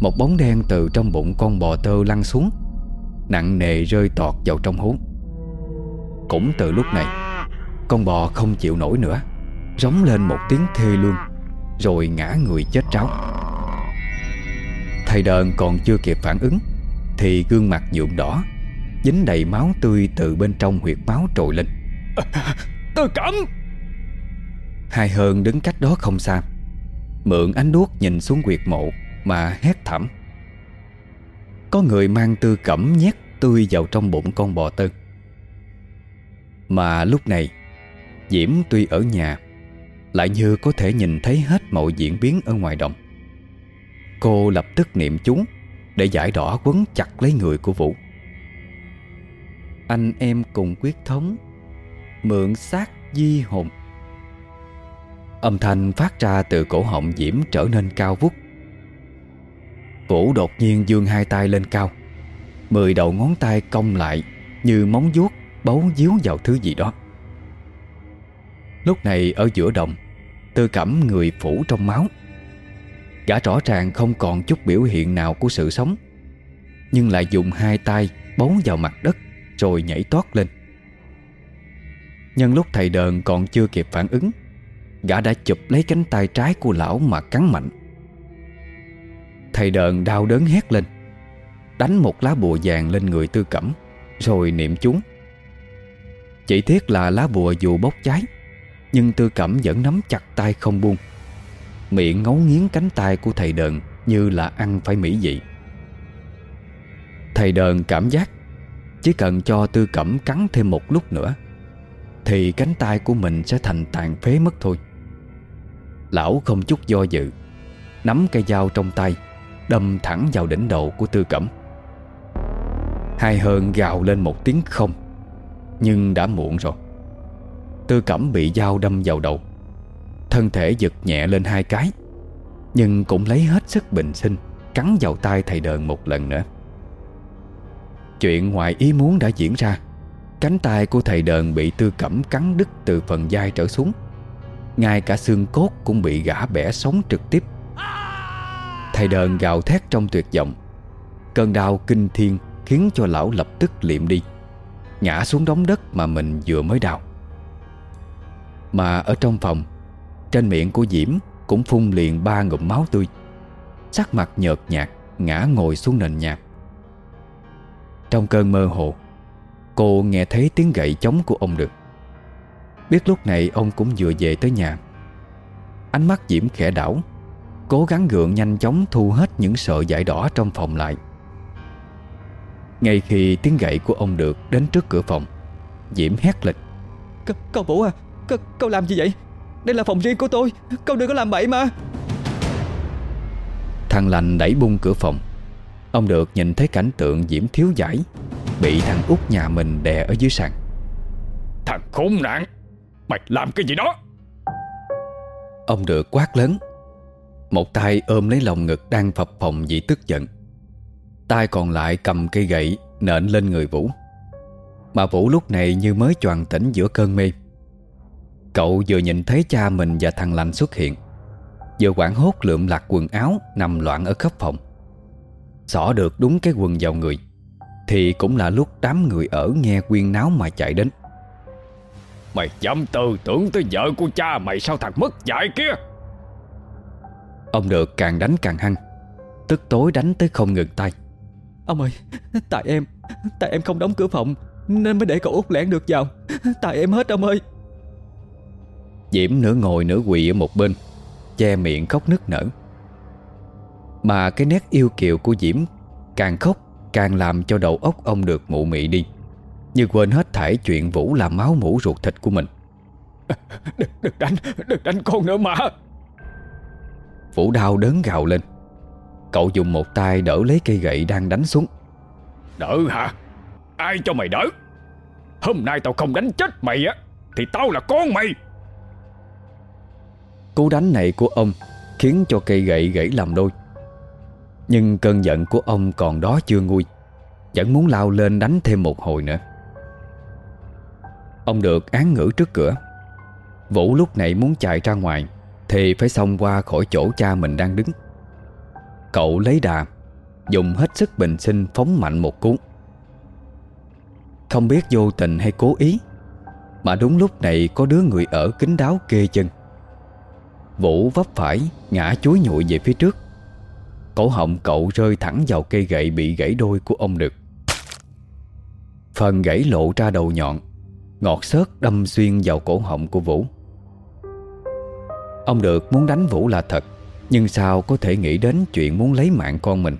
Một bóng đen từ trong bụng con bò tơ lăn xuống, Nặng nề rơi tọt vào trong hố. Cũng từ lúc này, Con bò không chịu nổi nữa, Rống lên một tiếng thê lương, Rồi ngã người chết ráo Thầy đờn còn chưa kịp phản ứng, Thì gương mặt nhuộm đỏ, Dính đầy máu tươi từ bên trong huyệt máu trồi lên. Tư cẩm Hai hơn đứng cách đó không xa. Mượn ánh đuốc nhìn xuống quyệt mộ Mà hét thảm. Có người mang tư cẩm nhét tươi vào trong bụng con bò tơ. Mà lúc này, Diễm tuy ở nhà, Lại như có thể nhìn thấy hết mọi diễn biến ở ngoài đồng. Cô lập tức niệm chú Để giải đỏ quấn chặt lấy người của Vũ. Anh em cùng quyết thống Mượn xác di hồn. Âm thanh phát ra từ cổ họng Diễm trở nên cao vút. Vũ đột nhiên dương hai tay lên cao, Mười đầu ngón tay cong lại Như móng vuốt bấu díu vào thứ gì đó. Lúc này ở giữa đồng, Tư cẩm người phủ trong máu. Gã rõ ràng không còn chút biểu hiện nào của sự sống, Nhưng lại dùng hai tay bấu vào mặt đất Rồi nhảy toát lên. Nhân lúc thầy đờn còn chưa kịp phản ứng, Gã đã chụp lấy cánh tay trái của lão mà cắn mạnh. Thầy đờn đau đớn hét lên, Đánh một lá bùa vàng lên người tư cẩm, Rồi niệm chú Chỉ tiếc là lá bùa dù bốc cháy, Nhưng tư cẩm vẫn nắm chặt tay không buông. Miệng ngấu nghiến cánh tay của thầy đờn Như là ăn phải mỹ vị. Thầy đờn cảm giác Chỉ cần cho tư cẩm cắn thêm một lúc nữa thì cánh tay của mình sẽ thành tàn phế mất thôi. Lão không chút do dự, Nắm cây dao trong tay, Đâm thẳng vào đỉnh đầu của Tư Cẩm. Hai hơn gào lên một tiếng không, Nhưng đã muộn rồi. Tư Cẩm bị dao đâm vào đầu. Thân thể giật nhẹ lên hai cái, Nhưng cũng lấy hết sức bình sinh, Cắn vào tay thầy đờn một lần nữa. Chuyện ngoài ý muốn đã diễn ra. Cánh tay của thầy đờn bị tư cẩm cắn đứt từ phần vai trở xuống. Ngay cả xương cốt cũng bị gã bẻ sống trực tiếp. Thầy đờn gào thét trong tuyệt vọng. Cơn đau kinh thiên Khiến cho lão lập tức liệm đi, Ngã xuống đống đất mà mình vừa mới đào. Mà ở trong phòng, Trên miệng của Diễm Cũng phun liền ba ngụm máu tươi. Sắc mặt nhợt nhạt, Ngã ngồi xuống nền nhà. Trong cơn mơ hồ Cô nghe thấy tiếng gậy chống của ông được. Biết lúc này ông cũng vừa về tới nhà. Ánh mắt Diễm khẽ đảo Cố gắng gượng nhanh chóng thu hết những sợi dải đỏ trong phòng lại. Ngay khi tiếng gậy của ông được đến trước cửa phòng Diễm hét lịch C Con Vũ à Cậu, cậu làm gì vậy? Đây là phòng riêng của tôi Cậu đừng có làm bậy mà. Thằng lành đẩy bung cửa phòng Ông được nhìn thấy cảnh tượng Diễm thiếu giải Bị thằng út nhà mình đè ở dưới sàn. Thằng khốn nạn Mày làm cái gì đó? Ông được quát lớn. Một tay ôm lấy lòng ngực đang phập phồng vì tức giận. Tay còn lại cầm cây gậy Nện lên người Vũ. Mà Vũ lúc này như mới choàng tỉnh giữa cơn mê. Cậu vừa nhìn thấy cha mình và thằng lành xuất hiện. Vừa quảng hốt lượm lạc quần áo Nằm loạn ở khắp phòng Xỏ được đúng cái quần vào người Thì cũng là lúc đám người ở nghe quyên náo mà chạy đến. Mày dám tư tưởng tới vợ của cha mày sao thằng mất dạy kia? Ông được càng đánh càng hăng Tức tối đánh tới không ngừng tay. Ông ơi Tại em Tại em không đóng cửa phòng Nên mới để cậu út lẻn được vào. Tại em hết ông ơi. Diễm nửa ngồi nửa quỳ ở một bên Che miệng khóc nức nở Mà cái nét yêu kiều của Diễm Càng khóc Càng làm cho đầu óc ông được mụ mị đi. Như quên hết thảy chuyện Vũ làm máu mũ ruột thịt của mình. Đừng, đừng đánh Đừng đánh con nữa mà. Vũ đau đớn gào lên. Cậu dùng một tay đỡ lấy cây gậy đang đánh xuống. Đỡ hả? Ai cho mày đỡ? Hôm nay tao không đánh chết mày á Thì tao là con mày. Cú đánh này của ông Khiến cho cây gậy gãy làm đôi nhưng cơn giận của ông còn đó chưa nguôi. Vẫn muốn lao lên đánh thêm một hồi nữa. Ông được án ngữ trước cửa. Vũ lúc này muốn chạy ra ngoài, Thì phải xông qua khỏi chỗ cha mình đang đứng. Cậu lấy đà, Dùng hết sức bình sinh phóng mạnh một cú. Không biết vô tình hay cố ý, Mà đúng lúc này có đứa người ở kính đáo kê chân. Vũ vấp phải, Ngã chuối nhụi về phía trước. Cổ họng cậu rơi thẳng vào cây gậy Bị gãy đôi của ông được. Phần gãy lộ ra đầu nhọn, Ngọt xớt đâm xuyên vào cổ họng của Vũ. Ông được muốn đánh Vũ là thật, Nhưng sao có thể nghĩ đến chuyện muốn lấy mạng con mình?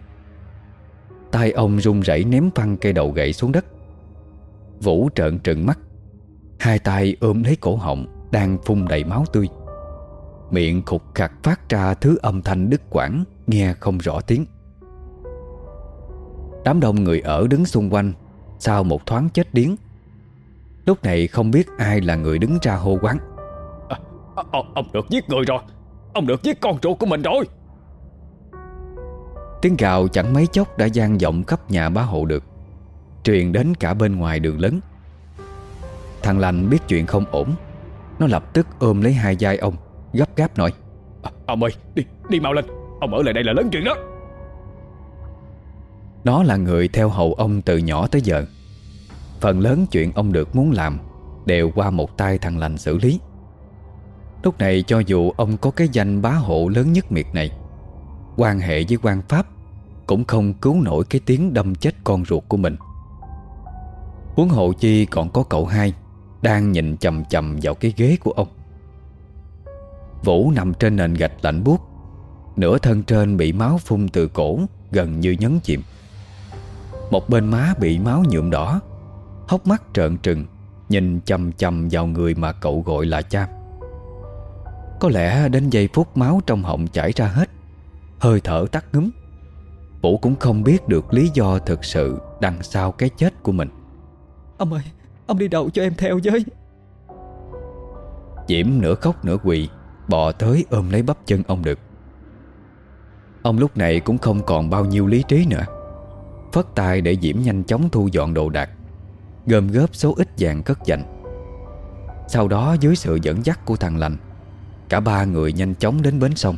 Tay ông run rẩy ném phăng cây đầu gậy xuống đất. Vũ trợn trừng mắt, Hai tay ôm lấy cổ họng Đang phun đầy máu tươi. Miệng khục khặt phát ra thứ âm thanh đứt quãng Nghe không rõ tiếng. Đám đông người ở đứng xung quanh Sau một thoáng chết điếng. Lúc này không biết ai là người đứng ra hô quán. À, à, Ông được giết người rồi. Ông được giết con ruột của mình rồi. Tiếng gào chẳng mấy chốc đã gian vọng khắp nhà bá hộ được Truyền đến cả bên ngoài đường lớn. Thằng lành biết chuyện không ổn Nó lập tức ôm lấy hai vai ông Gấp gáp nói. À, Ông ơi đi, đi mau lên. Ông ở lại đây là lớn chuyện đó. Nó là người theo hầu ông từ nhỏ tới giờ. Phần lớn chuyện ông được muốn làm Đều qua một tay thằng lành xử lý. Lúc này cho dù ông có cái danh bá hộ lớn nhất miệt này quan hệ với quan pháp Cũng không cứu nổi cái tiếng đâm chết con ruột của mình. Huống hộ chi còn có cậu hai Đang nhìn chầm chầm vào cái ghế của ông Vũ nằm trên nền gạch lạnh buốt. Nửa thân trên bị máu phun từ cổ Gần như nhấn chìm. Một bên má bị máu nhuộm đỏ Hốc mắt trợn trừng Nhìn chầm chầm vào người mà cậu gọi là cha. Có lẽ đến giây phút máu trong họng chảy ra hết Hơi thở tắt ngúm. Vũ cũng không biết được lý do thực sự Đằng sau cái chết của mình. Ông ơi Ông đi đầu cho em theo với. Diễm nửa khóc nửa quỳ Bò tới ôm lấy bắp chân ông được. Ông lúc này cũng không còn bao nhiêu lý trí nữa. Phất tay để Diễm nhanh chóng thu dọn đồ đạc, Gom góp số ít vàng cất dành. Sau đó dưới sự dẫn dắt của thằng lành, Cả ba người nhanh chóng đến bến sông.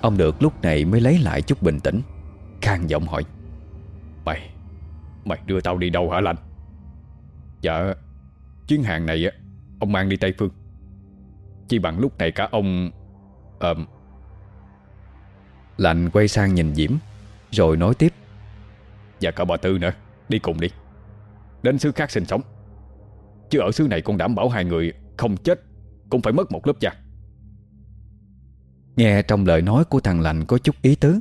Ông được lúc này mới lấy lại chút bình tĩnh, khang giọng hỏi, Mày Mày đưa tao đi đâu hả lành? Dạ Chuyến hàng này Ông mang đi Tây Phương. Chỉ bằng lúc này cả ông Ờ Lành quay sang nhìn Diễm, Rồi nói tiếp. Và cả bà Tư nữa, Đi cùng đi. Đến xứ khác sinh sống. Chứ ở xứ này con đảm bảo hai người Không chết, Cũng phải mất một lớp da. Nghe trong lời nói của thằng lành có chút ý tứ,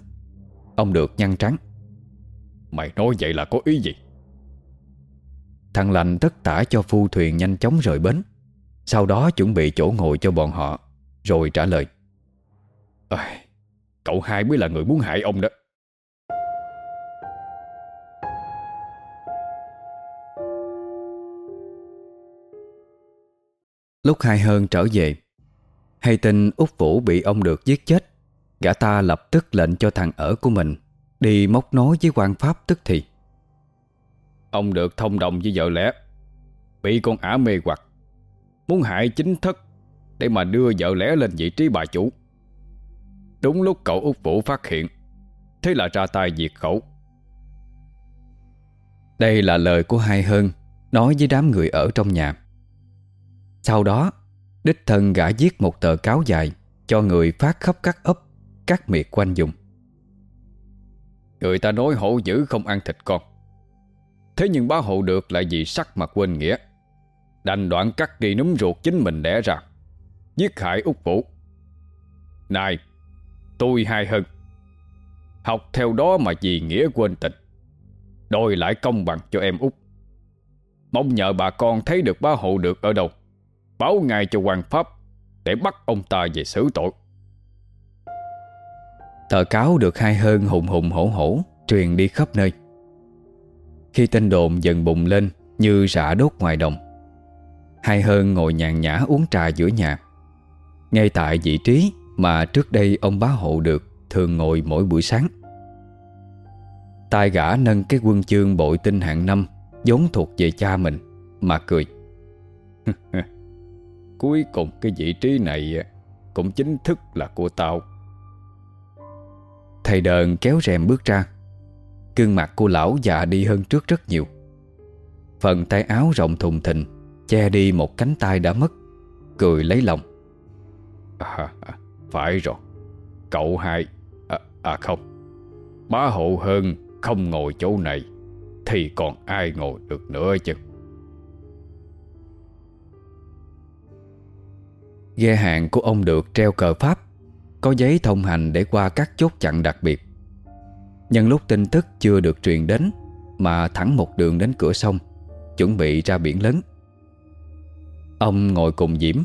Ông được nhăn trắng Mày nói vậy là có ý gì? Thằng lành tất tả cho phu thuyền nhanh chóng rời bến. Sau đó chuẩn bị chỗ ngồi cho bọn họ Rồi trả lời. À, Cậu hai mới là người muốn hại ông đó. Lúc hai hơn trở về Hay tin Úc Vũ bị ông được giết chết Gã ta lập tức lệnh cho thằng ở của mình Đi móc nối với quan pháp tức thì. Ông được thông đồng với vợ lẽ Bị con ả mê hoặc Muốn hại chính thất Để mà đưa vợ lẽ lên vị trí bà chủ. Đúng lúc cậu Úc Vũ phát hiện Thế là ra tay diệt khẩu. Đây là lời của hai hơn Nói với đám người ở trong nhà. Sau đó Đích thân gã viết một tờ cáo dài Cho người phát khắp các ấp Các miệt quanh dùng Người ta nói hổ dữ không ăn thịt con. Thế nhưng bá hộ được lại vì sắc mặt quên nghĩa Đành đoạn cắt đi núm ruột chính mình đẻ ra. Giết hại Úc Vũ. Này, Tôi hai hơn. Học theo đó mà vì nghĩa quên tình Đòi lại công bằng cho em út Mong nhờ bà con thấy được bá hộ được ở đâu. Báo ngay cho quan pháp Để bắt ông ta về xử tội. Tờ cáo được hai hơn hùng hùng hổ hổ Truyền đi khắp nơi. Khi tin đồn dần bùng lên Như rã đốt ngoài đồng Hai hơn ngồi nhàn nhã uống trà giữa nhà. Ngay tại vị trí Mà trước đây ông bá hộ được Thường ngồi mỗi buổi sáng. Tai gã nâng cái quân chương bội tinh hạng năm vốn thuộc về cha mình Mà cười. cười Cuối cùng cái vị trí này Cũng chính thức là của tao. Thầy đờn kéo rèm bước ra. Cương mặt của lão già đi hơn trước rất nhiều. Phần tay áo rộng thùng thình Che đi một cánh tay đã mất Cười lấy lòng. À, Phải rồi. Cậu hai À, à không. Bá hộ hơn không ngồi chỗ này Thì còn ai ngồi được nữa chứ? Ghe hàng của ông được treo cờ Pháp Có giấy thông hành để qua các chốt chặn đặc biệt. Nhân lúc tin tức chưa được truyền đến Mà thẳng một đường đến cửa sông Chuẩn bị ra biển lớn Ông ngồi cùng Diễm,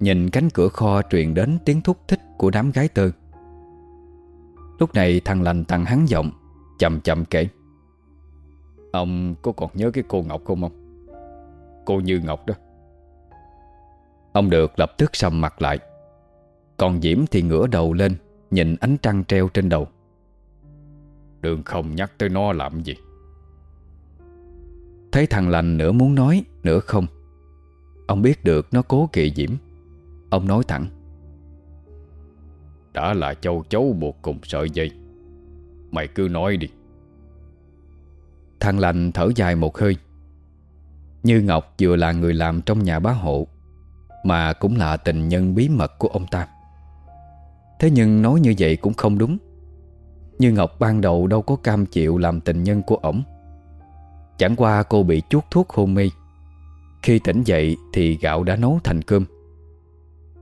Nhìn cánh cửa kho truyền đến tiếng thúc thích của đám gái tơ. Lúc này thằng lành tăng hắn giọng, Chậm chậm kể. Ông có còn nhớ cái cô Ngọc không ông? Cô Như Ngọc đó. Ông được lập tức sầm mặt lại. Còn Diễm thì ngửa đầu lên, Nhìn ánh trăng treo trên đầu. Đường không nhắc tới nó làm gì? Thấy thằng lành nửa muốn nói, Nửa không. Ông biết được nó cố kỵ Diễm. Ông nói thẳng. Đã là châu chấu buộc cùng sợi dây. Mày cứ nói đi. Thằng lành thở dài một hơi. Như Ngọc vừa là người làm trong nhà bá hộ Mà cũng là tình nhân bí mật của ông ta. Thế nhưng nói như vậy cũng không đúng. Như Ngọc ban đầu đâu có cam chịu làm tình nhân của ổng. Chẳng qua cô bị chuốt thuốc hôn mê khi tỉnh dậy thì gạo đã nấu thành cơm.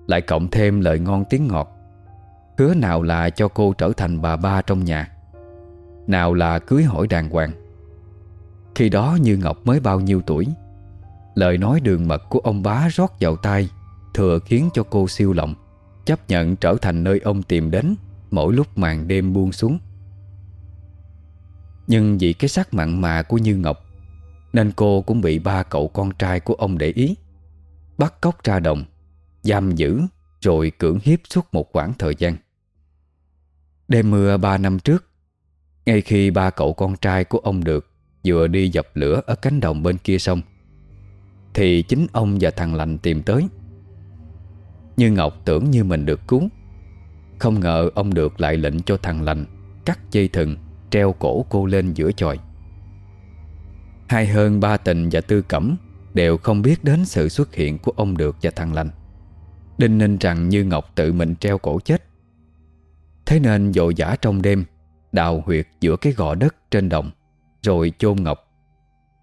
Lại cộng thêm lời ngon tiếng ngọt. Hứa nào là cho cô trở thành bà ba trong nhà? Nào là cưới hỏi đàng hoàng? Khi đó Như Ngọc mới bao nhiêu tuổi? Lời nói đường mật của ông bá rót vào tai, Thừa khiến cho cô siêu lòng, Chấp nhận trở thành nơi ông tìm đến Mỗi lúc màn đêm buông xuống. Nhưng vì cái sắc mặn mà của Như Ngọc nên cô cũng bị ba cậu con trai của ông để ý. Bắt cóc ra đồng, Giam giữ, Rồi cưỡng hiếp suốt một khoảng thời gian. Đêm mưa ba năm trước, Ngay khi ba cậu con trai của ông được Vừa đi dập lửa ở cánh đồng bên kia sông, Thì chính ông và thằng lành tìm tới. Như Ngọc tưởng như mình được cứu, Không ngờ ông được lại lệnh cho thằng lành Cắt dây thừng, Treo cổ cô lên giữa chòi. Hai hơn ba tình và tư cẩm Đều không biết đến sự xuất hiện của ông được và thằng lành. Đinh ninh rằng Như Ngọc tự mình treo cổ chết. Thế nên dội giả trong đêm, Đào huyệt giữa cái gò đất trên đồng, Rồi chôn Ngọc.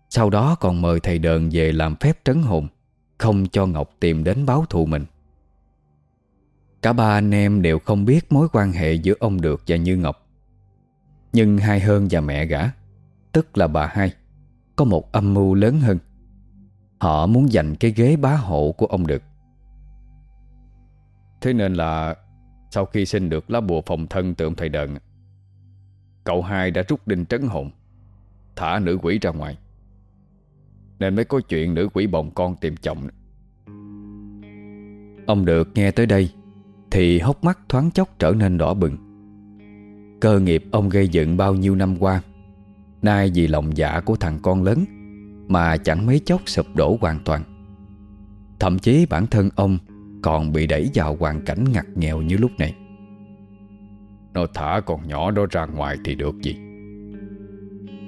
Sau đó còn mời thầy đờn về làm phép trấn hồn, Không cho Ngọc tìm đến báo thù mình. Cả ba anh em đều không biết mối quan hệ giữa ông Được và Như Ngọc. Nhưng hai hơn và mẹ gã, Tức là bà hai có một âm mưu lớn hơn. Họ muốn giành cái ghế bá hộ của ông được. Thế nên là Sau khi xin được lá bùa phòng thân từ ông thầy đờn, Cậu hai đã rút đinh trấn hồn, Thả nữ quỷ ra ngoài. Nên mới có chuyện nữ quỷ bồng con tìm chồng. Ông được nghe tới đây Thì hốc mắt thoáng chốc trở nên đỏ bừng. Cơ nghiệp ông gây dựng bao nhiêu năm qua Nay vì lòng dạ của thằng con lớn Mà chẳng mấy chốc sụp đổ hoàn toàn. Thậm chí bản thân ông Còn bị đẩy vào hoàn cảnh ngặt nghèo như lúc này. Nó thả con nhỏ đó ra ngoài thì được gì?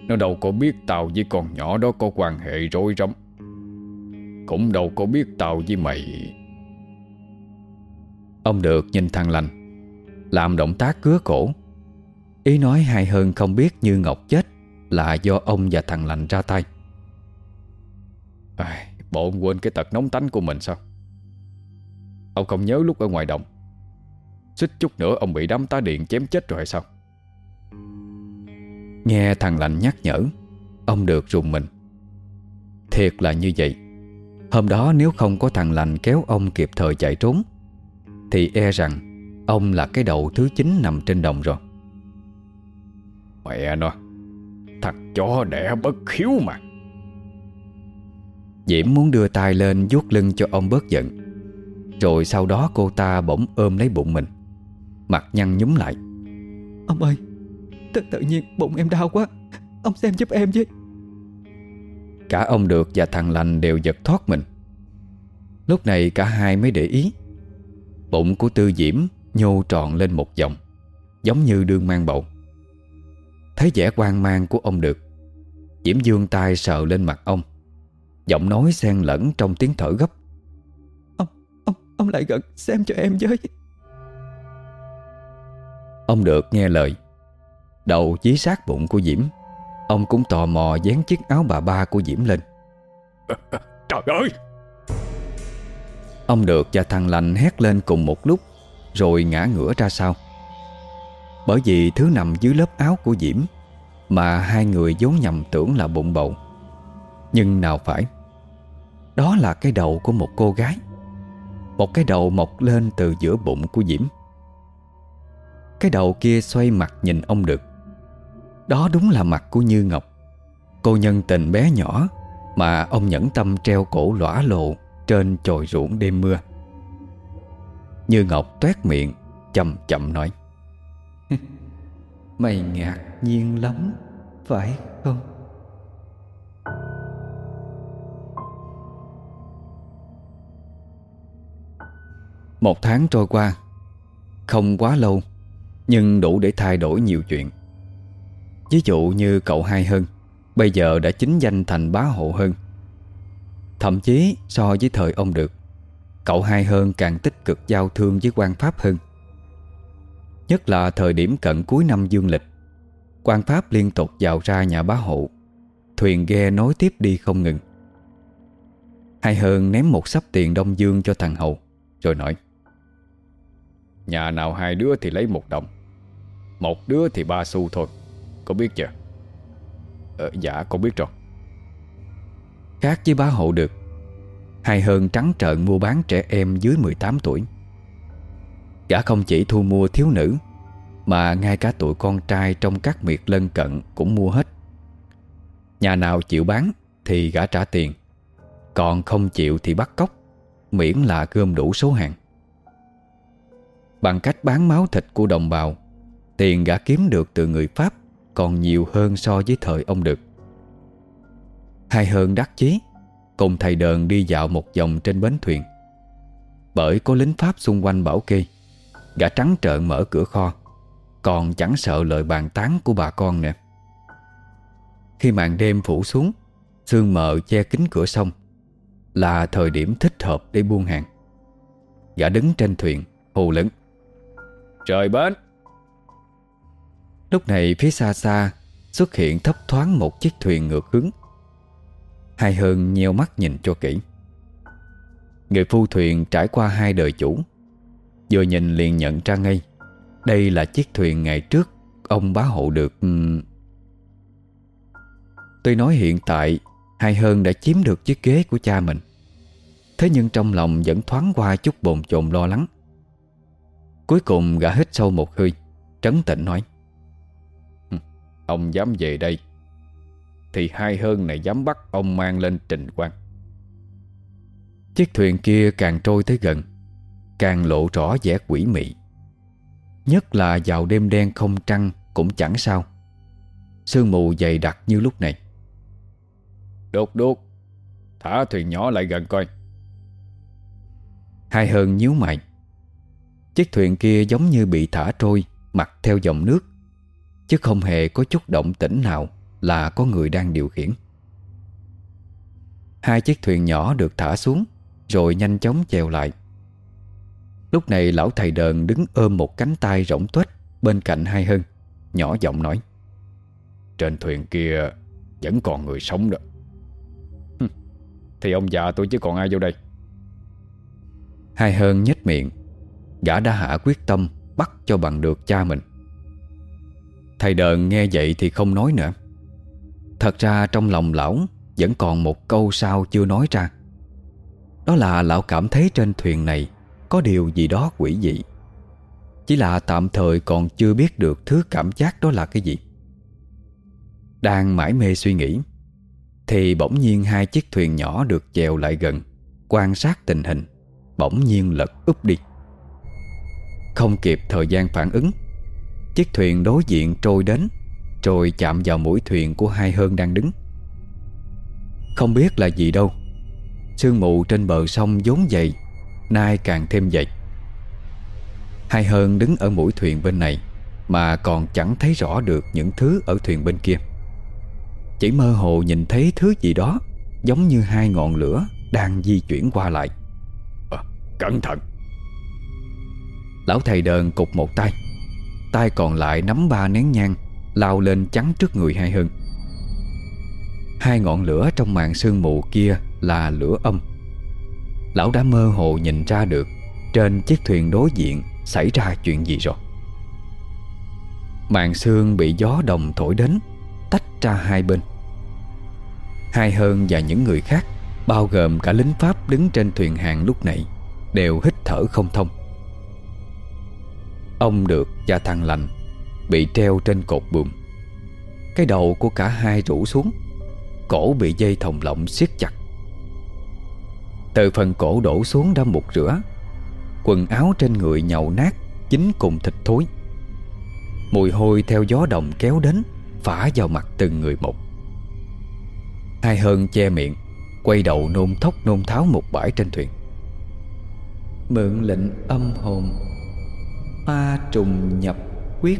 Nó đâu có biết tao với con nhỏ đó có quan hệ rối rắm. Cũng đâu có biết tao với mày. Ông được nhìn thằng lành, Làm động tác cứa cổ. Ý nói hay hơn không biết như Ngọc chết. Là do ông và thằng lành ra tay. À, Bộ ông quên cái tật nóng tánh của mình sao? Ông không nhớ lúc ở ngoài đồng Xích chút nữa ông bị đám tá điện chém chết rồi hay sao? Nghe thằng lành nhắc nhở Ông được rùng mình. Thiệt là như vậy. Hôm đó nếu không có thằng lành kéo ông kịp thời chạy trốn Thì e rằng Ông là cái đầu thứ 9 nằm trên đồng rồi. Mẹ nó Thằng chó đẻ bất khiếu mà. Diễm muốn đưa tay lên vuốt lưng cho ông bớt giận. Rồi sau đó cô ta bỗng ôm lấy bụng mình. Mặt nhăn nhúm lại. Ông ơi Tự, tự nhiên bụng em đau quá. Ông xem giúp em chứ Cả ông được và thằng lành đều giật thoát mình. Lúc này cả hai mới để ý. Bụng của Tư Diễm nhô tròn lên một vòng Giống như đương mang bầu Thấy vẻ quan mang của ông được. Diễm dương tay sờ lên mặt ông Giọng nói xen lẫn trong tiếng thở gấp. Ông, ông, ông lại gần xem cho em với. Ông được nghe lời. Đầu chí sát bụng của Diễm Ông cũng tò mò dán chiếc áo bà ba của Diễm lên. Trời ơi! Ông được và thằng lành hét lên cùng một lúc Rồi ngã ngửa ra sau bởi vì thứ nằm dưới lớp áo của Diễm, Mà hai người vốn nhầm tưởng là bụng bầu. Nhưng nào phải, Đó là cái đầu của một cô gái, Một cái đầu mọc lên từ giữa bụng của Diễm. Cái đầu kia xoay mặt nhìn ông được. Đó đúng là mặt của Như Ngọc, Cô nhân tình bé nhỏ Mà ông nhẫn tâm treo cổ lõa lộ Trên chồi ruộng đêm mưa. Như Ngọc toét miệng, Chậm chậm nói. Mày ngạc nhiên lắm, Phải không? Một tháng trôi qua, Không quá lâu, Nhưng đủ để thay đổi nhiều chuyện. Ví dụ như cậu hai hơn Bây giờ đã chính danh thành bá hộ hơn Thậm chí so với thời ông được, Cậu hai hơn càng tích cực giao thương với quan pháp hơn Nhất là thời điểm cận cuối năm dương lịch. Quan pháp liên tục vào ra nhà bá hộ. Thuyền ghe nối tiếp đi không ngừng. Hai hơn ném một sắp tiền đông dương cho thằng Hậu Rồi nói Nhà nào hai đứa thì lấy một đồng Một đứa thì ba xu thôi Có biết chưa? Ờ, Dạ con biết rồi. Khác với bá hộ được Hai hơn trắng trợn mua bán trẻ em dưới 18 tuổi. Gã không chỉ thu mua thiếu nữ, Mà ngay cả tụi con trai trong các miệt lân cận cũng mua hết. Nhà nào chịu bán thì gã trả tiền, Còn không chịu thì bắt cóc, Miễn là gom đủ số hàng. Bằng cách bán máu thịt của đồng bào, Tiền gã kiếm được từ người Pháp Còn nhiều hơn so với thời ông được. Hai hơn đắc chí Cùng thầy đờn đi dạo một vòng trên bến thuyền. Bởi có lính Pháp xung quanh bảo kê Gã trắng trợn mở cửa kho. Còn chẳng sợ lời bàn tán của bà con nè. Khi màn đêm phủ xuống Sương mờ che kín cửa sông Là thời điểm thích hợp để buông hàng. Gã đứng trên thuyền Hù lớn Trời bến! Lúc này phía xa xa Xuất hiện thấp thoáng một chiếc thuyền ngược hướng. Hai hơn nheo mắt nhìn cho kỹ. Người phu thuyền trải qua hai đời chủ Vừa nhìn liền nhận ra ngay. Đây là chiếc thuyền ngày trước Ông bá hộ được ừ. Tuy nói hiện tại, Hai hơn đã chiếm được chiếc ghế của cha mình. Thế nhưng trong lòng vẫn thoáng qua chút bồn chồn lo lắng. Cuối cùng gã hít sâu một hơi, Trấn tĩnh nói ừ, Ông dám về đây, Thì hai hơn này dám bắt ông mang lên trình quan. Chiếc thuyền kia càng trôi tới gần. Càng lộ rõ vẻ quỷ mị. Nhất là vào đêm đen không trăng Cũng chẳng sao. Sương mù dày đặc như lúc này. Đốt đốt. Thả thuyền nhỏ lại gần coi. Hai hơn nhíu mày. Chiếc thuyền kia giống như bị thả trôi Mặt theo dòng nước Chứ không hề có chút động tĩnh nào Là có người đang điều khiển. Hai chiếc thuyền nhỏ được thả xuống Rồi nhanh chóng chèo lại Lúc này lão thầy đờn đứng ôm một cánh tay rỗng tuếch Bên cạnh hai hơn Nhỏ giọng nói, Trên thuyền kia Vẫn còn người sống đó. Thì ông già tôi chứ còn ai vô đây? Hai hơn nhếch miệng, Gã đã hạ quyết tâm Bắt cho bằng được cha mình. Thầy đờn nghe vậy thì không nói nữa. Thật ra trong lòng lão Vẫn còn một câu sao chưa nói ra. Đó là lão cảm thấy trên thuyền này có điều gì đó quỷ dị. Chỉ là tạm thời còn chưa biết được Thứ cảm giác đó là cái gì. Đang mãi mê suy nghĩ, Thì bỗng nhiên hai chiếc thuyền nhỏ được chèo lại gần, Quan sát tình hình, Bỗng nhiên lật úp đi. Không kịp thời gian phản ứng, Chiếc thuyền đối diện trôi đến, Rồi chạm vào mũi thuyền của hai hơn đang đứng. Không biết là gì đâu, Sương mù trên bờ sông vốn dày Nay càng thêm dày Hai hơn đứng ở mũi thuyền bên này Mà còn chẳng thấy rõ được những thứ ở thuyền bên kia. Chỉ mơ hồ nhìn thấy thứ gì đó Giống như hai ngọn lửa Đang di chuyển qua lại. À, Cẩn thận. Lão thầy đờn cục một tay. Tay còn lại nắm ba nén nhang Lao lên chắn trước người hai hơn Hai ngọn lửa trong màn sương mù kia là lửa âm Lão đã mơ hồ nhìn ra được Trên chiếc thuyền đối diện Xảy ra chuyện gì rồi. Màn sương bị gió đồng thổi đến, Tách ra hai bên. Hai hơn và những người khác, Bao gồm cả lính Pháp đứng trên thuyền hàng lúc này, Đều hít thở không thông. Ông được và thằng lành Bị treo trên cột buồm. Cái đầu của cả hai rủ xuống, Cổ bị dây thòng lọng siết chặt. Từ phần cổ đổ xuống đã mục rửa. Quần áo trên người nhậu nát Dính cùng thịt thối. Mùi hôi theo gió đồng kéo đến Phả vào mặt từng người một. Hai hơn che miệng Quay đầu nôn thốc nôn tháo một bãi trên thuyền. Mượn lệnh âm hồn Ma trùng nhập quyết.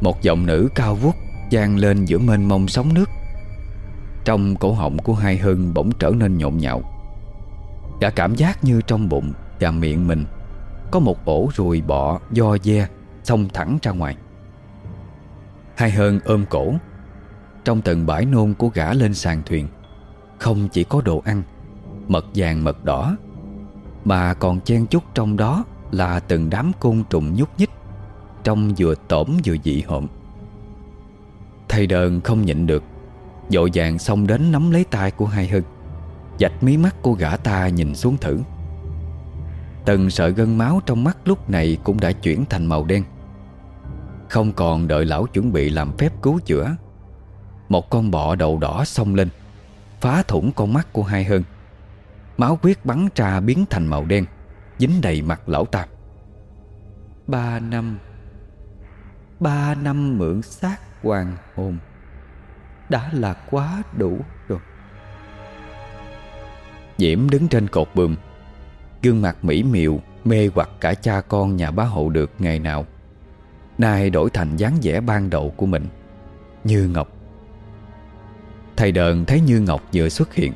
Một giọng nữ cao vút vang lên giữa mênh mông sóng nước trong cổ họng của hai hưng bỗng trở nên nhộn nhạo. Cả cảm giác như trong bụng và miệng mình, Có một ổ ruồi bọ do de Xông thẳng ra ngoài. Hai hơn ôm cổ. Trong từng bãi nôn của gã lên sàn thuyền, Không chỉ có đồ ăn, Mật vàng mật đỏ, Mà còn chen chút trong đó là từng đám côn trùng nhúc nhích trong vừa tổm vừa dị hợm. Thầy đờn không nhịn được Dội vàng xông đến nắm lấy tay của hai hưng. Dạch mí mắt của gã ta nhìn xuống thử. Từng sợi gân máu trong mắt lúc này Cũng đã chuyển thành màu đen. Không còn đợi lão chuẩn bị làm phép cứu chữa, Một con bọ đầu đỏ xông lên, Phá thủng con mắt của hai hưng. Máu huyết bắn ra biến thành màu đen, Dính đầy mặt lão ta. Ba năm Ba năm mượn xác hoàng hồn. Đã là quá đủ rồi. Diễm đứng trên cột bùm Gương mặt mỹ miều, Mê hoặc cả cha con nhà bá hộ được ngày nào. Nay đổi thành dáng vẻ ban đầu của mình, Như Ngọc. Thầy đờn thấy Như Ngọc vừa xuất hiện,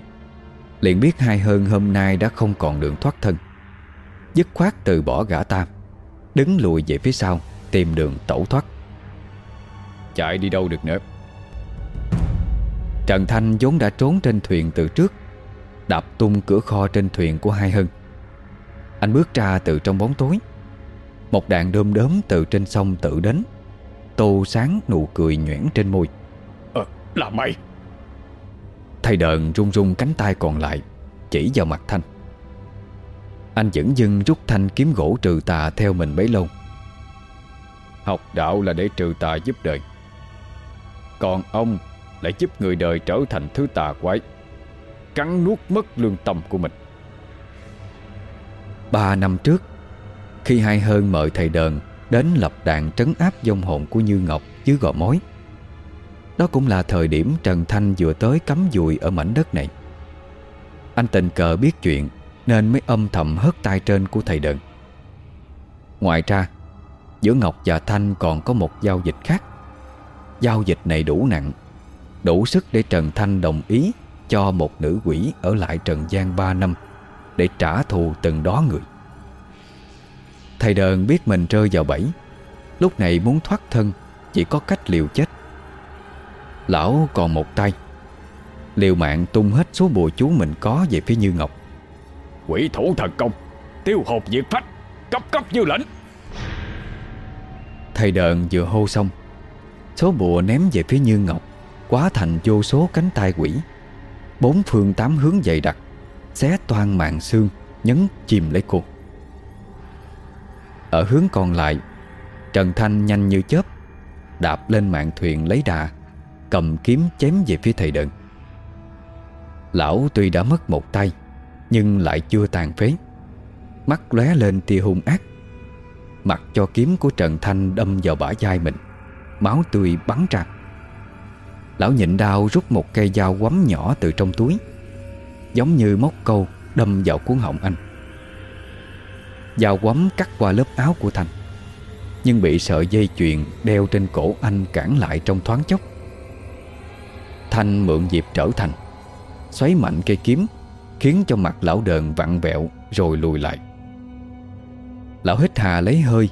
Liền biết hai hơn hôm nay đã không còn đường thoát thân. Dứt khoát từ bỏ gã ta, Đứng lùi về phía sau, Tìm đường tẩu thoát. Chạy đi đâu được nữa? Trần Thanh vốn đã trốn trên thuyền từ trước Đạp tung cửa kho trên thuyền của hai hân. Anh bước ra từ trong bóng tối. Một đàn đơm đớm từ trên sông tự đến Tô sáng nụ cười nhoẻn trên môi. Ờ, là mày. Thầy đờn run run cánh tay còn lại Chỉ vào mặt Thanh. Anh vẫn dưng rút thanh kiếm gỗ trừ tà theo mình bấy lâu. Học đạo là để trừ tà giúp đời. Còn ông lại giúp người đời trở thành thứ tà quái, Cắn nuốt mất lương tâm của mình. Ba năm trước, Khi hai hơn mời thầy đờn Đến lập đàn trấn áp dông hồn của Như Ngọc dưới gò mối Đó cũng là thời điểm Trần Thanh vừa tới cắm dùi ở mảnh đất này. Anh tình cờ biết chuyện Nên mới âm thầm hất tay trên của thầy đờn. Ngoài ra, Giữa Ngọc và Thanh còn có một giao dịch khác. Giao dịch này đủ nặng Đủ sức để Trần Thanh đồng ý Cho một nữ quỷ ở lại Trần gian 3 năm Để trả thù từng đó người. Thầy đờn biết mình rơi vào bẫy Lúc này muốn thoát thân Chỉ có cách liều chết. Lão còn một tay Liều mạng tung hết số bùa chú mình có về phía Như Ngọc. Quỷ thủ thần công Tiêu hồn diệt phách Cấp cấp như lệnh Thầy đờn vừa hô xong Số bùa ném về phía Như Ngọc Quá thành vô số cánh tay quỷ. Bốn phương tám hướng dày đặc, Xé toan mạng xương, Nhấn chìm lấy cô. Ở hướng còn lại, Trần Thanh nhanh như chớp, Đạp lên mạng thuyền lấy đà, Cầm kiếm chém về phía thầy đợn Lão tuy đã mất một tay, Nhưng lại chưa tàn phế. Mắt lóe lên tia hung ác. Mặc cho kiếm của Trần Thanh đâm vào bả vai mình, Máu tươi bắn ra. Lão nhịn đau rút một cây dao quắm nhỏ từ trong túi Giống như móc câu đâm vào cuốn họng anh. Dao quắm cắt qua lớp áo của thành, Nhưng bị sợi dây chuyền đeo trên cổ anh cản lại trong thoáng chốc. Thanh mượn dịp trở thành Xoáy mạnh cây kiếm Khiến cho mặt lão đờn vặn vẹo Rồi lùi lại. Lão hít hà lấy hơi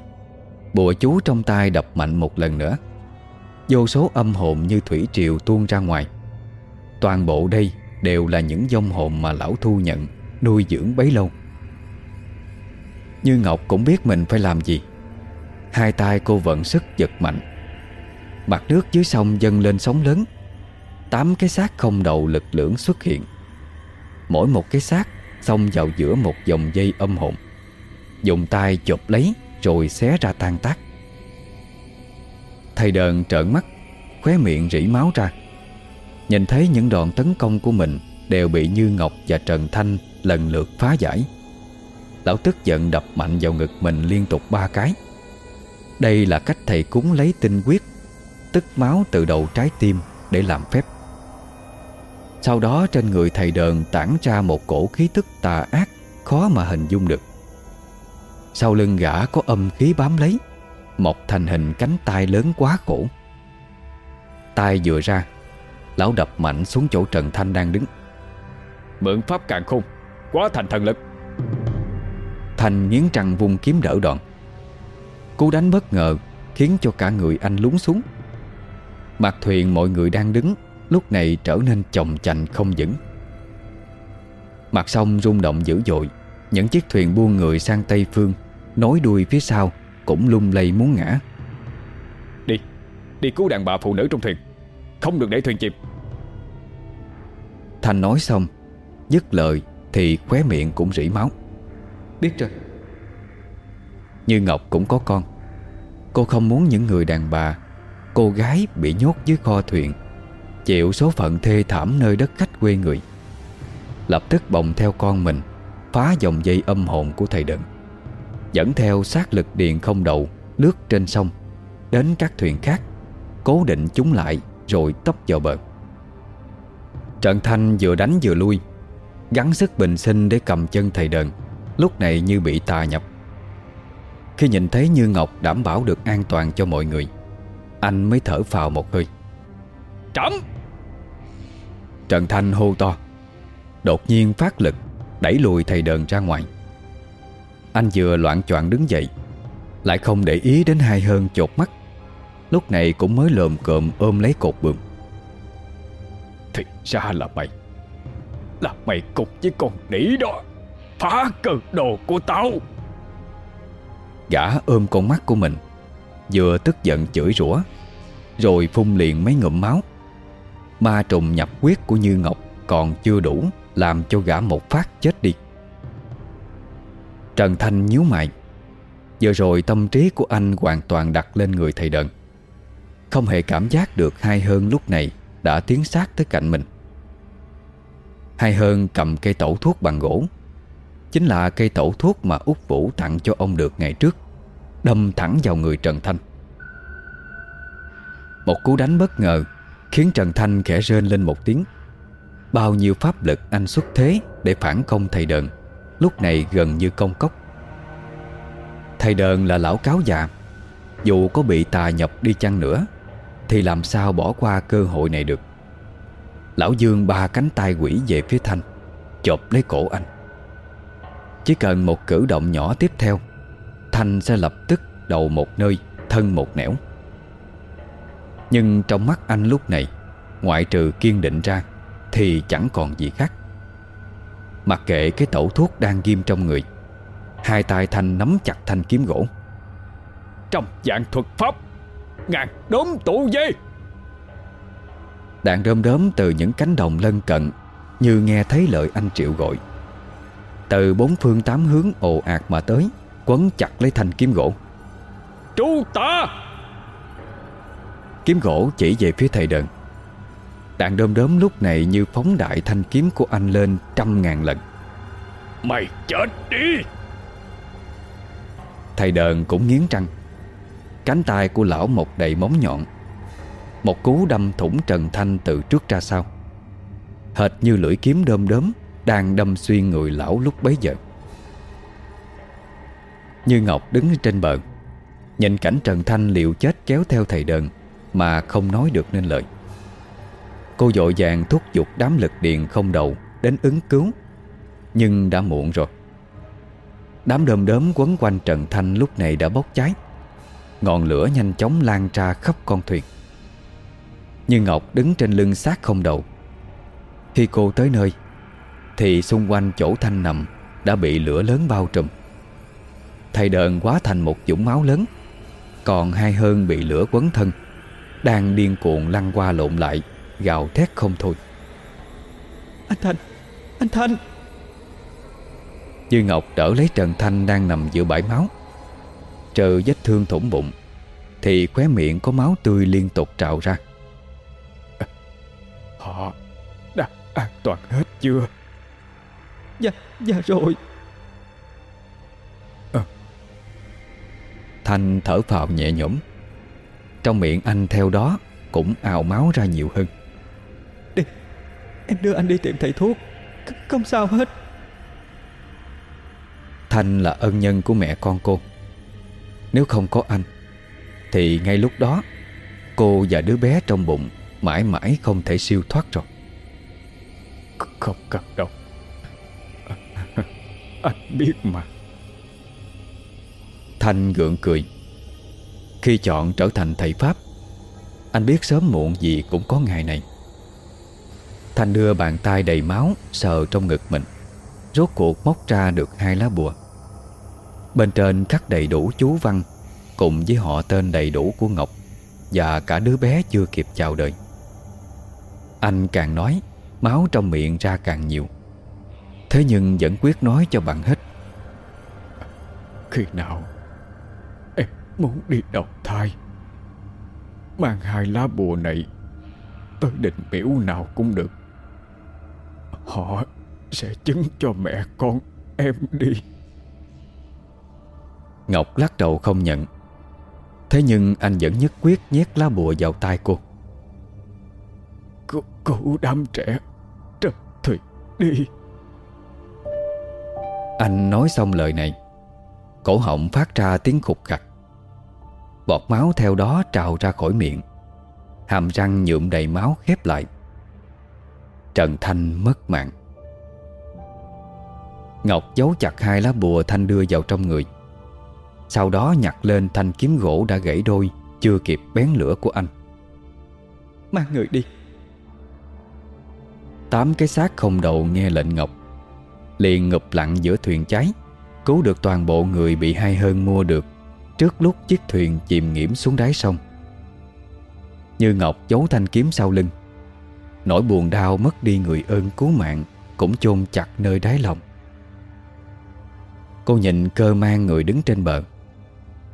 Bùa chú trong tay đập mạnh một lần nữa. Vô số âm hồn như thủy triều tuôn ra ngoài. Toàn bộ đây đều là những dông hồn mà lão thu nhận, Nuôi dưỡng bấy lâu. Như Ngọc cũng biết mình phải làm gì. Hai tay cô vận sức giật mạnh. Mặt nước dưới sông dâng lên sóng lớn. Tám cái xác không đầu lực lưỡng xuất hiện. Mỗi một cái xác xông vào giữa một dòng dây âm hồn. Dùng tay chụp lấy Rồi xé ra tan tác. Thầy đờn trợn mắt, Khóe miệng rỉ máu ra. Nhìn thấy những đòn tấn công của mình Đều bị Như Ngọc và Trần Thanh Lần lượt phá giải. Lão tức giận đập mạnh vào ngực mình Liên tục ba cái. Đây là cách thầy cúng lấy tinh quyết Tức máu từ đầu trái tim Để làm phép. Sau đó trên người thầy đờn tản ra một cổ khí tức tà ác Khó mà hình dung được. Sau lưng gã có âm khí bám lấy Mọc thành hình cánh tay lớn quá khổ. Tay vừa ra Lão đập mạnh xuống chỗ Trần Thanh đang đứng. Mượn pháp càng khôn Quá thành thần lực. Thanh nghiến răng vung kiếm đỡ đòn. Cú đánh bất ngờ Khiến cho cả người anh lún xuống. Mặt thuyền mọi người đang đứng Lúc này trở nên chồng chành không vững. Mặt sông rung động dữ dội Những chiếc thuyền buông người sang Tây Phương Nối đuôi phía sau Cũng lung lay muốn ngã. Đi, đi cứu đàn bà phụ nữ trong thuyền. Không được để thuyền chìm. Thanh nói xong Dứt lời thì khóe miệng cũng rỉ máu. Biết rồi. Như Ngọc cũng có con. Cô không muốn những người đàn bà Cô gái bị nhốt dưới kho thuyền Chịu số phận thê thảm nơi đất khách quê người. Lập tức bồng theo con mình Phá dòng dây âm hồn của thầy đựng Dẫn theo sát lực điện không đầu Lướt trên sông. Đến các thuyền khác Cố định chúng lại Rồi tấp vào bờ. Trận Thanh vừa đánh vừa lui Gắn sức bình sinh để cầm chân thầy đờn Lúc này như bị tà nhập. Khi nhìn thấy Như Ngọc đảm bảo được an toàn cho mọi người Anh mới thở phào một hơi. Trẫm! Trần Thanh hô to Đột nhiên phát lực Đẩy lùi thầy đờn ra ngoài Anh vừa loạn choạng đứng dậy Lại không để ý đến hai hơn chột mắt. Lúc này cũng mới lồm cộm ôm lấy cột bườm Thì ra là mày Là mày cục với con đĩ đó Phá cơ đồ của tao. Gã ôm con mắt của mình Vừa tức giận chửi rủa Rồi phun liền mấy ngụm máu. Ma trùng nhập quyết của Như Ngọc còn chưa đủ Làm cho gã một phát chết đi Trần Thanh nhíu mày. Giờ rồi tâm trí của anh hoàn toàn đặt lên người thầy đợn Không hề cảm giác được hai hơn lúc này Đã tiến sát tới cạnh mình. Hai hơn cầm cây tẩu thuốc bằng gỗ. Chính là cây tẩu thuốc mà Úc Vũ tặng cho ông được ngày trước, Đâm thẳng vào người Trần Thanh. Một cú đánh bất ngờ Khiến Trần Thanh khẽ rên lên một tiếng. Bao nhiêu pháp lực anh xuất thế Để phản công thầy đợn Lúc này gần như công cốc. Thầy đờn là lão cáo già, Dù có bị tà nhập đi chăng nữa, Thì làm sao bỏ qua cơ hội này được? Lão Dương ba cánh tay quỷ về phía Thanh, Chộp lấy cổ anh. Chỉ cần một cử động nhỏ tiếp theo, Thanh sẽ lập tức đầu một nơi, Thân một nẻo. Nhưng trong mắt anh lúc này, Ngoại trừ kiên định ra, Thì chẳng còn gì khác. Mặc kệ cái tẩu thuốc đang ghim trong người Hai tay Thanh nắm chặt thanh kiếm gỗ. Trong dạng thuật pháp Ngàn đốm tụ dây Đạn đơm đớm từ những cánh đồng lân cận Như nghe thấy lời anh Triệu gọi. Từ bốn phương tám hướng ồ ạt mà tới Quấn chặt lấy thanh kiếm gỗ. Tru ta Kiếm gỗ chỉ về phía thầy đờn Đạn đơm đớm lúc này như phóng đại thanh kiếm của anh lên trăm ngàn lần. Mày chết đi! Thầy đờn cũng nghiến răng. Cánh tay của lão một đầy móng nhọn. Một cú đâm thủng Trần Thanh từ trước ra sau. Hệt như lưỡi kiếm đơm đớm Đang đâm xuyên người lão lúc bấy giờ. Như Ngọc đứng trên bờ Nhìn cảnh Trần Thanh liệu chết kéo theo thầy đờn Mà không nói được nên lời Cô dội vàng thúc giục đám lực điện không đầu Đến ứng cứu. Nhưng đã muộn rồi. Đám đơm đớm quấn quanh Trần Thanh lúc này đã bốc cháy. Ngọn lửa nhanh chóng lan ra khắp con thuyền. Như Ngọc đứng trên lưng xác không đầu. Khi cô tới nơi, Thì xung quanh chỗ Thanh nằm Đã bị lửa lớn bao trùm. Thầy đờn quá thành một dũng máu lớn, Còn hai hơn bị lửa quấn thân, Đang điên cuồng lăn qua lộn lại. Gào thét không thôi. Anh Thanh Anh Thanh Dư Ngọc đỡ lấy Trần Thanh đang nằm giữa bãi máu. Trừ vết thương thủng bụng Thì khóe miệng có máu tươi liên tục trào ra. Họ đã an toàn hết chưa? Dạ, dạ rồi. À. Thanh thở phào nhẹ nhõm. Trong miệng anh theo đó Cũng ào máu ra nhiều hơn Em đưa anh đi tìm thầy thuốc. Không sao hết. Thanh là ân nhân của mẹ con cô. Nếu không có anh Thì ngay lúc đó Cô và đứa bé trong bụng Mãi mãi không thể siêu thoát rồi. Không cần đâu. Anh biết mà. Thanh gượng cười. Khi chọn trở thành thầy Pháp Anh biết sớm muộn gì cũng có ngày này Thanh đưa bàn tay đầy máu, Sờ trong ngực mình. Rốt cuộc móc ra được hai lá bùa. Bên trên khắc đầy đủ chú văn, Cùng với họ tên đầy đủ của Ngọc Và cả đứa bé chưa kịp chào đời. Anh càng nói, Máu trong miệng ra càng nhiều. Thế nhưng vẫn quyết nói cho bằng hết. Khi nào Em muốn đi đầu thai, Mang hai lá bùa này Tới định biểu nào cũng được. Họ sẽ chứng cho mẹ con em đi. Ngọc lắc đầu không nhận. Thế nhưng anh vẫn nhất quyết nhét lá bùa vào tay cô. Cứu, cứu đám trẻ Trật thuyền đi. Anh nói xong lời này Cổ họng phát ra tiếng khục khặt Bọt máu theo đó trào ra khỏi miệng Hàm răng nhuộm đầy máu khép lại Trần Thanh mất mạng. Ngọc giấu chặt hai lá bùa Thanh đưa vào trong người. Sau đó nhặt lên thanh kiếm gỗ đã gãy đôi Chưa kịp bén lửa của anh. Mang người đi. Tám cái xác không đầu nghe lệnh Ngọc. Liền ngụp lặng giữa thuyền cháy Cứu được toàn bộ người bị hai hơn mua được Trước lúc chiếc thuyền chìm nghiễm xuống đáy sông. Như Ngọc giấu thanh kiếm sau lưng Nỗi buồn đau mất đi người ơn cứu mạng Cũng chôn chặt nơi đáy lòng. Cô nhìn cơ mang người đứng trên bờ.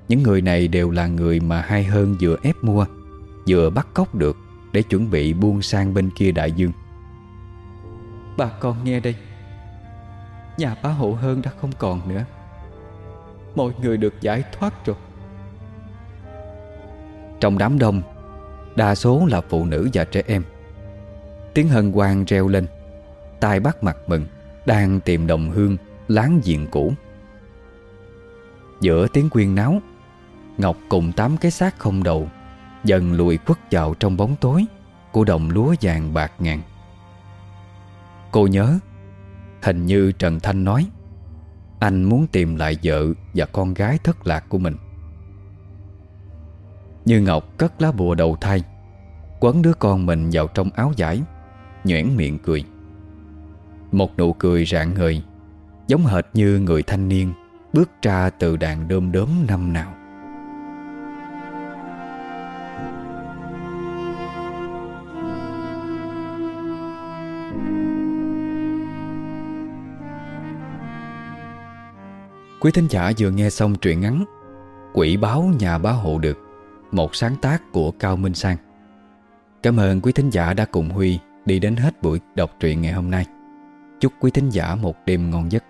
Những người này đều là người mà hai hơn vừa ép mua, Vừa bắt cóc được Để chuẩn bị buông sang bên kia đại dương. Bà con nghe đây. Nhà bá hộ hơn đã không còn nữa. Mọi người được giải thoát rồi. Trong đám đông, Đa số là phụ nữ và trẻ em. Tiếng hân hoan reo lên. Tai bắt mặt mừng Đang tìm đồng hương Láng giềng cũ. Giữa tiếng quyên náo, Ngọc cùng tám cái xác không đầu Dần lùi khuất vào trong bóng tối Của đồng lúa vàng bạc ngàn. Cô nhớ, Hình như Trần Thanh nói, Anh muốn tìm lại vợ Và con gái thất lạc của mình. Như Ngọc cất lá bùa đầu thai, Quấn đứa con mình vào trong áo giải Nhoẻn miệng cười. Một nụ cười rạng ngời, Giống hệt như người thanh niên Bước ra từ đàn đơm đớm năm nào. Quý thính giả vừa nghe xong truyện ngắn Quỷ báo nhà bá hộ được, Một sáng tác của Cao Minh Sang. Cảm ơn quý thính giả đã cùng Huy đi đến hết buổi đọc truyện ngày hôm nay. Chúc quý thính giả một đêm ngon giấc.